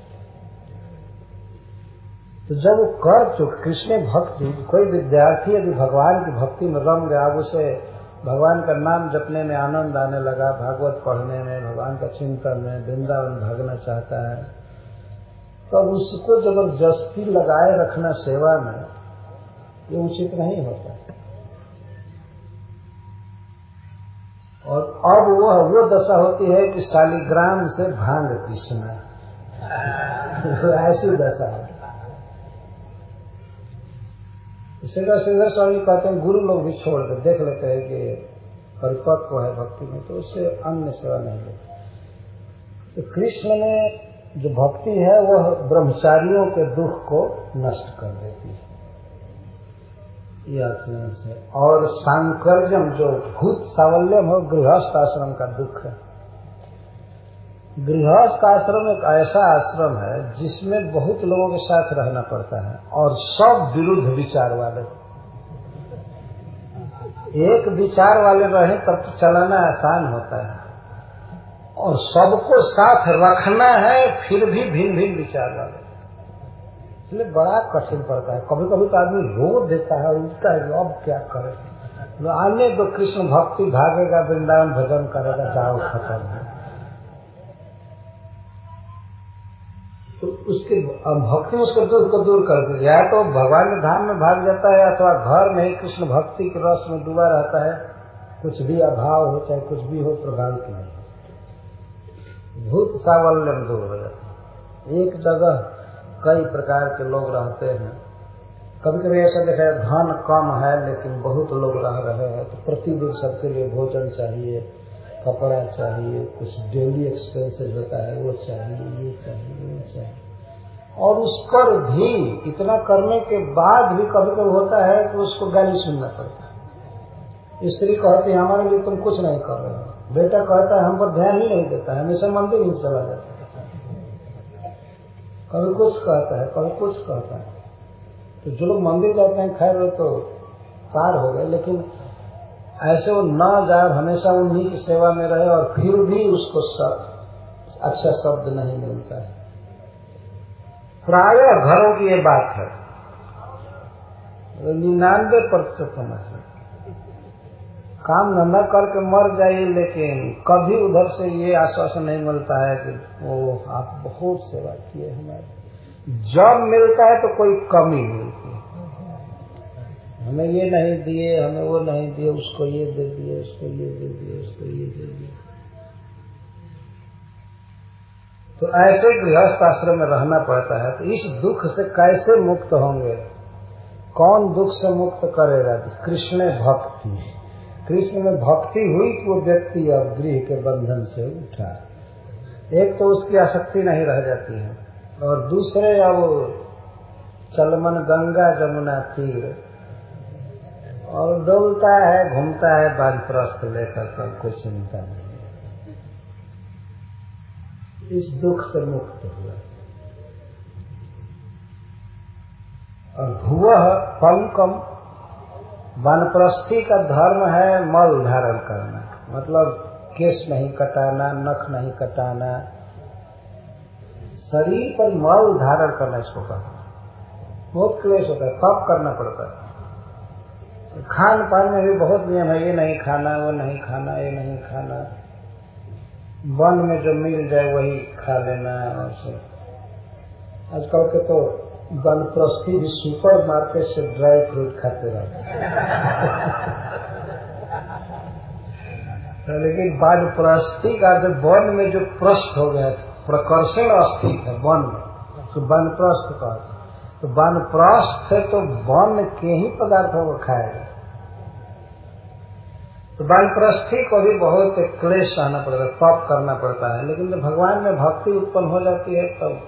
तो जब वो कर चुके, कृष्ण भक्ति, कोई विद्यार्थी यदि भगवान की भक्ति में रम गया उसे भगवान का नाम जपने में आनंद आने लगा। भागवत पढ़ने में, भगवान का चिंतन में, वृंदावन भागना चाहता है। तो उसको ज़बरदस्ती लगाए रखना सेवा में, ये उचित नहीं होता। और अब वह, वो दशा होती है कि शालिग्राम से भाँग पीसना। ऐसी दशा है। सीधा सीधा स्वामी कहते हैं गुरु लोग भी छोड़ दे देख लेते हैं कि परिपक्व है भक्ति में तो उससे अन्य सेवा नहीं लेते तो कृष्ण में जो भक्ति है, वह ब्रह्मचारियों के दुख को नष्ट कर देती है। से। और सांकर्यम, जो भूत सावल्यम हो गृहस्थ आश्रम का दुख है गृहस्थ आश्रम एक ऐसा आश्रम है जिसमें बहुत लोगों के साथ रहना पड़ता है और सब विरुद्ध विचार वाले। एक विचार वाले रहे तब तो चलाना आसान होता है। और सबको साथ रखना है, फिर भी भिन्न भिन्न विचार वाले। इसलिए बड़ा कठिन पड़ता है। कभी कभी तो आदमी रो देता है और उठता है अब क्या करे? तो आने तो कृष्ण भक्ति भागेगा, वृंदावन भजन करेगा, जाओ, खत्म। है तो उसके भक्ति में उसके दुख को दूर कर दी या तो भगवान के धाम में भाग जाता है, अथवा घर में ही कृष्ण भक्ति के रस में डूबा रहता है। कुछ भी अभाव हो, चाहे कुछ भी हो प्रभावित नहीं भूत सावल्यम दूर हो जाता है। एक जगह कई प्रकार के लोग रहते हैं। कभी कभी ऐसा देखा है, धन कम है, लेकिन बहुत लोग रह रहे हैं। तो प्रतिदिन सबके लिए भोजन चाहिए। कपड़ा चाहिए, कुछ डेली एक्सपेंसेस होता है वो चाहिए, ये चाहिए, वो चाहिए। और उस पर भी, इतना करने के बाद भी कभी कभी होता है कि उसको गाली सुनना पड़ता है। स्त्री कहती है, हमारे लिए तुम कुछ नहीं कर रहे हो। बेटा कहता है, हम पर ध्यान ही नहीं देता है, हमेशा मंदिर ही चला जाता है। कभी कुछ कहता है, कभी कुछ कहता है। तो जो लोग मंदिर जाते हैं, खैर तो पार हो गए, लेकिन ऐसे वो न जाए, हमेशा उन्हीं की सेवा में रहे और फिर भी उसको सब अच्छा शब्द नहीं मिलता है। प्राय घरों की ये बात है। निन्यानवे प्रतिशत समझ काम धंधा करके मर जाइए, लेकिन कभी उधर से ये आश्वासन नहीं मिलता है कि वो आप बहुत सेवा किए हमारे जब मिलता है तो कोई कमी मिलती हमें ये नहीं दिए, हमें वो नहीं दिए, उसको ये दे दिए, उसको ये दे दिए, उसको ये दे दिए। तो ऐसे गृहस्थ आश्रम में रहना पड़ता है तो इस दुख से कैसे मुक्त होंगे? कौन दुख से मुक्त करेगा? कृष्ण भक्ति। कृष्ण में भक्ति हुई तो वो व्यक्ति अब गृह के बंधन से उठा? एक तो उसकी आसक्ति नहीं रह जाती है, और दूसरे अब चलमन गंगा जमुना तीर और डोलता है, घूमता है बानप्रस्थ लेकर कर कोई चिंता नहीं। इस दुख से मुक्त हुआ। और भुव पंकम वनप्रस्थी का धर्म है मल धारण करना। मतलब केस नहीं कटाना, नख नहीं कटाना। शरीर पर मल धारण करना इसको कहते बहुत क्लेश होता है तप करना पड़ता है। खान पान में भी बहुत नियम है, ये नहीं खाना, वो नहीं खाना, ये नहीं खाना। वन में जो मिल जाए वही खा लेना और सब। आजकल के तो बनप्रस्थी भी सुपर मार्केट से ड्राई फ्रूट खाते रहते लेकिन बनप्रस्थी का अर्थ वन में जो प्रस्थ हो गया, प्रकर्षण अस्थित है, वन में तो वन बनप्रस्थ का तो बनप्रस्थ है तो वन के ही पदार्थों को खाएगा। तो बनप्रस्थी को भी बहुत क्लेश सहना पड़ता है तप करना पड़ता है, लेकिन जब भगवान में भक्ति उत्पन्न हो जाती है, तब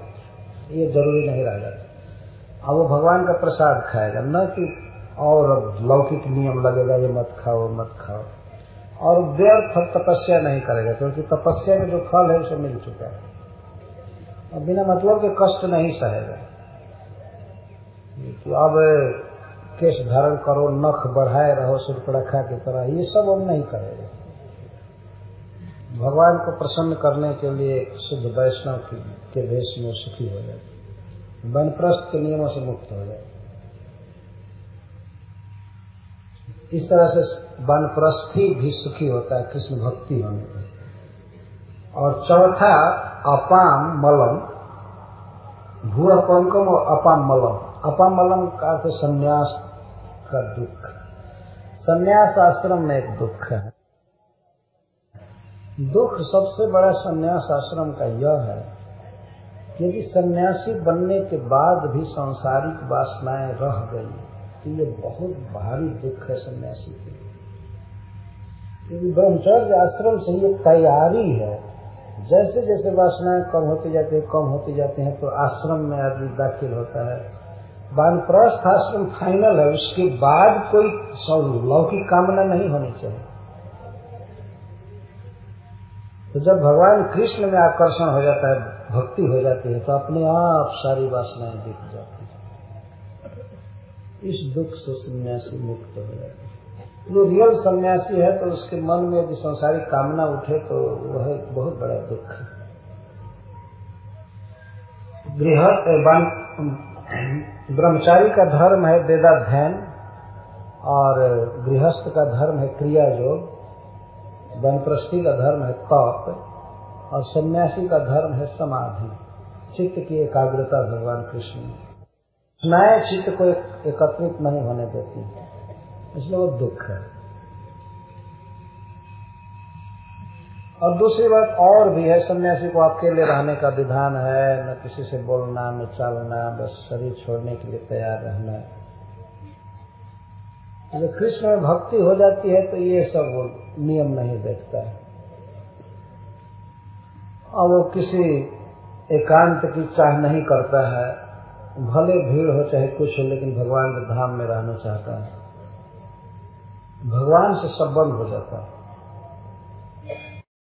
तो ये ज़रूरी नहीं रह जाता। अब वो भगवान का प्रसाद खाएगा, न कि और लौकिक नियम लगेगा, ये मत खाओ मत खाओ। और व्यर्थ तपस्या नहीं करेगा, क्योंकि तपस्या का जो फल है, उसे मिल चुका है। और बिना मतलब के कष्ट नहीं सहेगा। कि अब केश धारण करो, नख बढ़ाए रहो सुरपड़खा की तरह ये सब हम नहीं करेंगे। भगवान को प्रसन्न करने के लिए शुद्ध वैष्णव के भेष में सुखी हो जाए। वनप्रस्थ के नियमों से मुक्त हो जाए। इस तरह से वनप्रस्थी भी सुखी होता है, कृष्ण भक्ति होने पर। और चौथा अपाम मलम। भू पंकम और अपाम मलम। अपाम मलम का अर्थ संन्यास का दुख। संन्यास आश्रम में एक दुख है। दुख सबसे बड़ा संन्यास आश्रम का यह है यदि सन्यासी बनने के बाद भी सांसारिक वासनाएँ रह गई। तो ये बहुत भारी दुख है सन्यासी के लिए। क्योंकि ब्रह्मचर्य आश्रम से ये तैयारी है। जैसे जैसे वासनाएँ कम होती जाती है, कम होती जाती हैं तो आश्रम में आदमी दाखिल होता है। वानप्रस्थ आश्रम फाइनल है, उसके बाद कोई लौकिक कामना नहीं होनी चाहिए। तो जब भगवान कृष्ण में आकर्षण हो जाता है, भक्ति हो जाती है तो अपने आप सारी वासनाएँ दिख जाती है। इस दुख से सन्यासी मुक्त हो जाता है। जो रियल सन्यासी है तो उसके मन में यदि संसारिक कामना उठे तो वह एक बहुत बड़ा दुख है। ब्रह्मचारी का धर्म है वेदाध्ययन और गृहस्थ का धर्म है क्रिया योग वनप्रस्थी का धर्म है तप और सन्यासी का धर्म है समाधि। चित्त की एकाग्रता भगवान कृष्ण नए चित्त को एकत्रित नहीं होने देती। इसलिए वो दुख है। और दूसरी बात और भी है, सन्यासी को अकेले रहने का विधान है, न किसी से बोलना, न चलना, बस शरीर छोड़ने के लिए तैयार रहना। जब कृष्ण में भक्ति हो जाती है तो ये सब वो नियम नहीं देखता। है और वो किसी एकांत की चाह नहीं करता है। भले भीड़ हो चाहे कुछ हो, लेकिन भगवान के धाम में रहना चाहता है। भगवान से संबंध हो जाता है।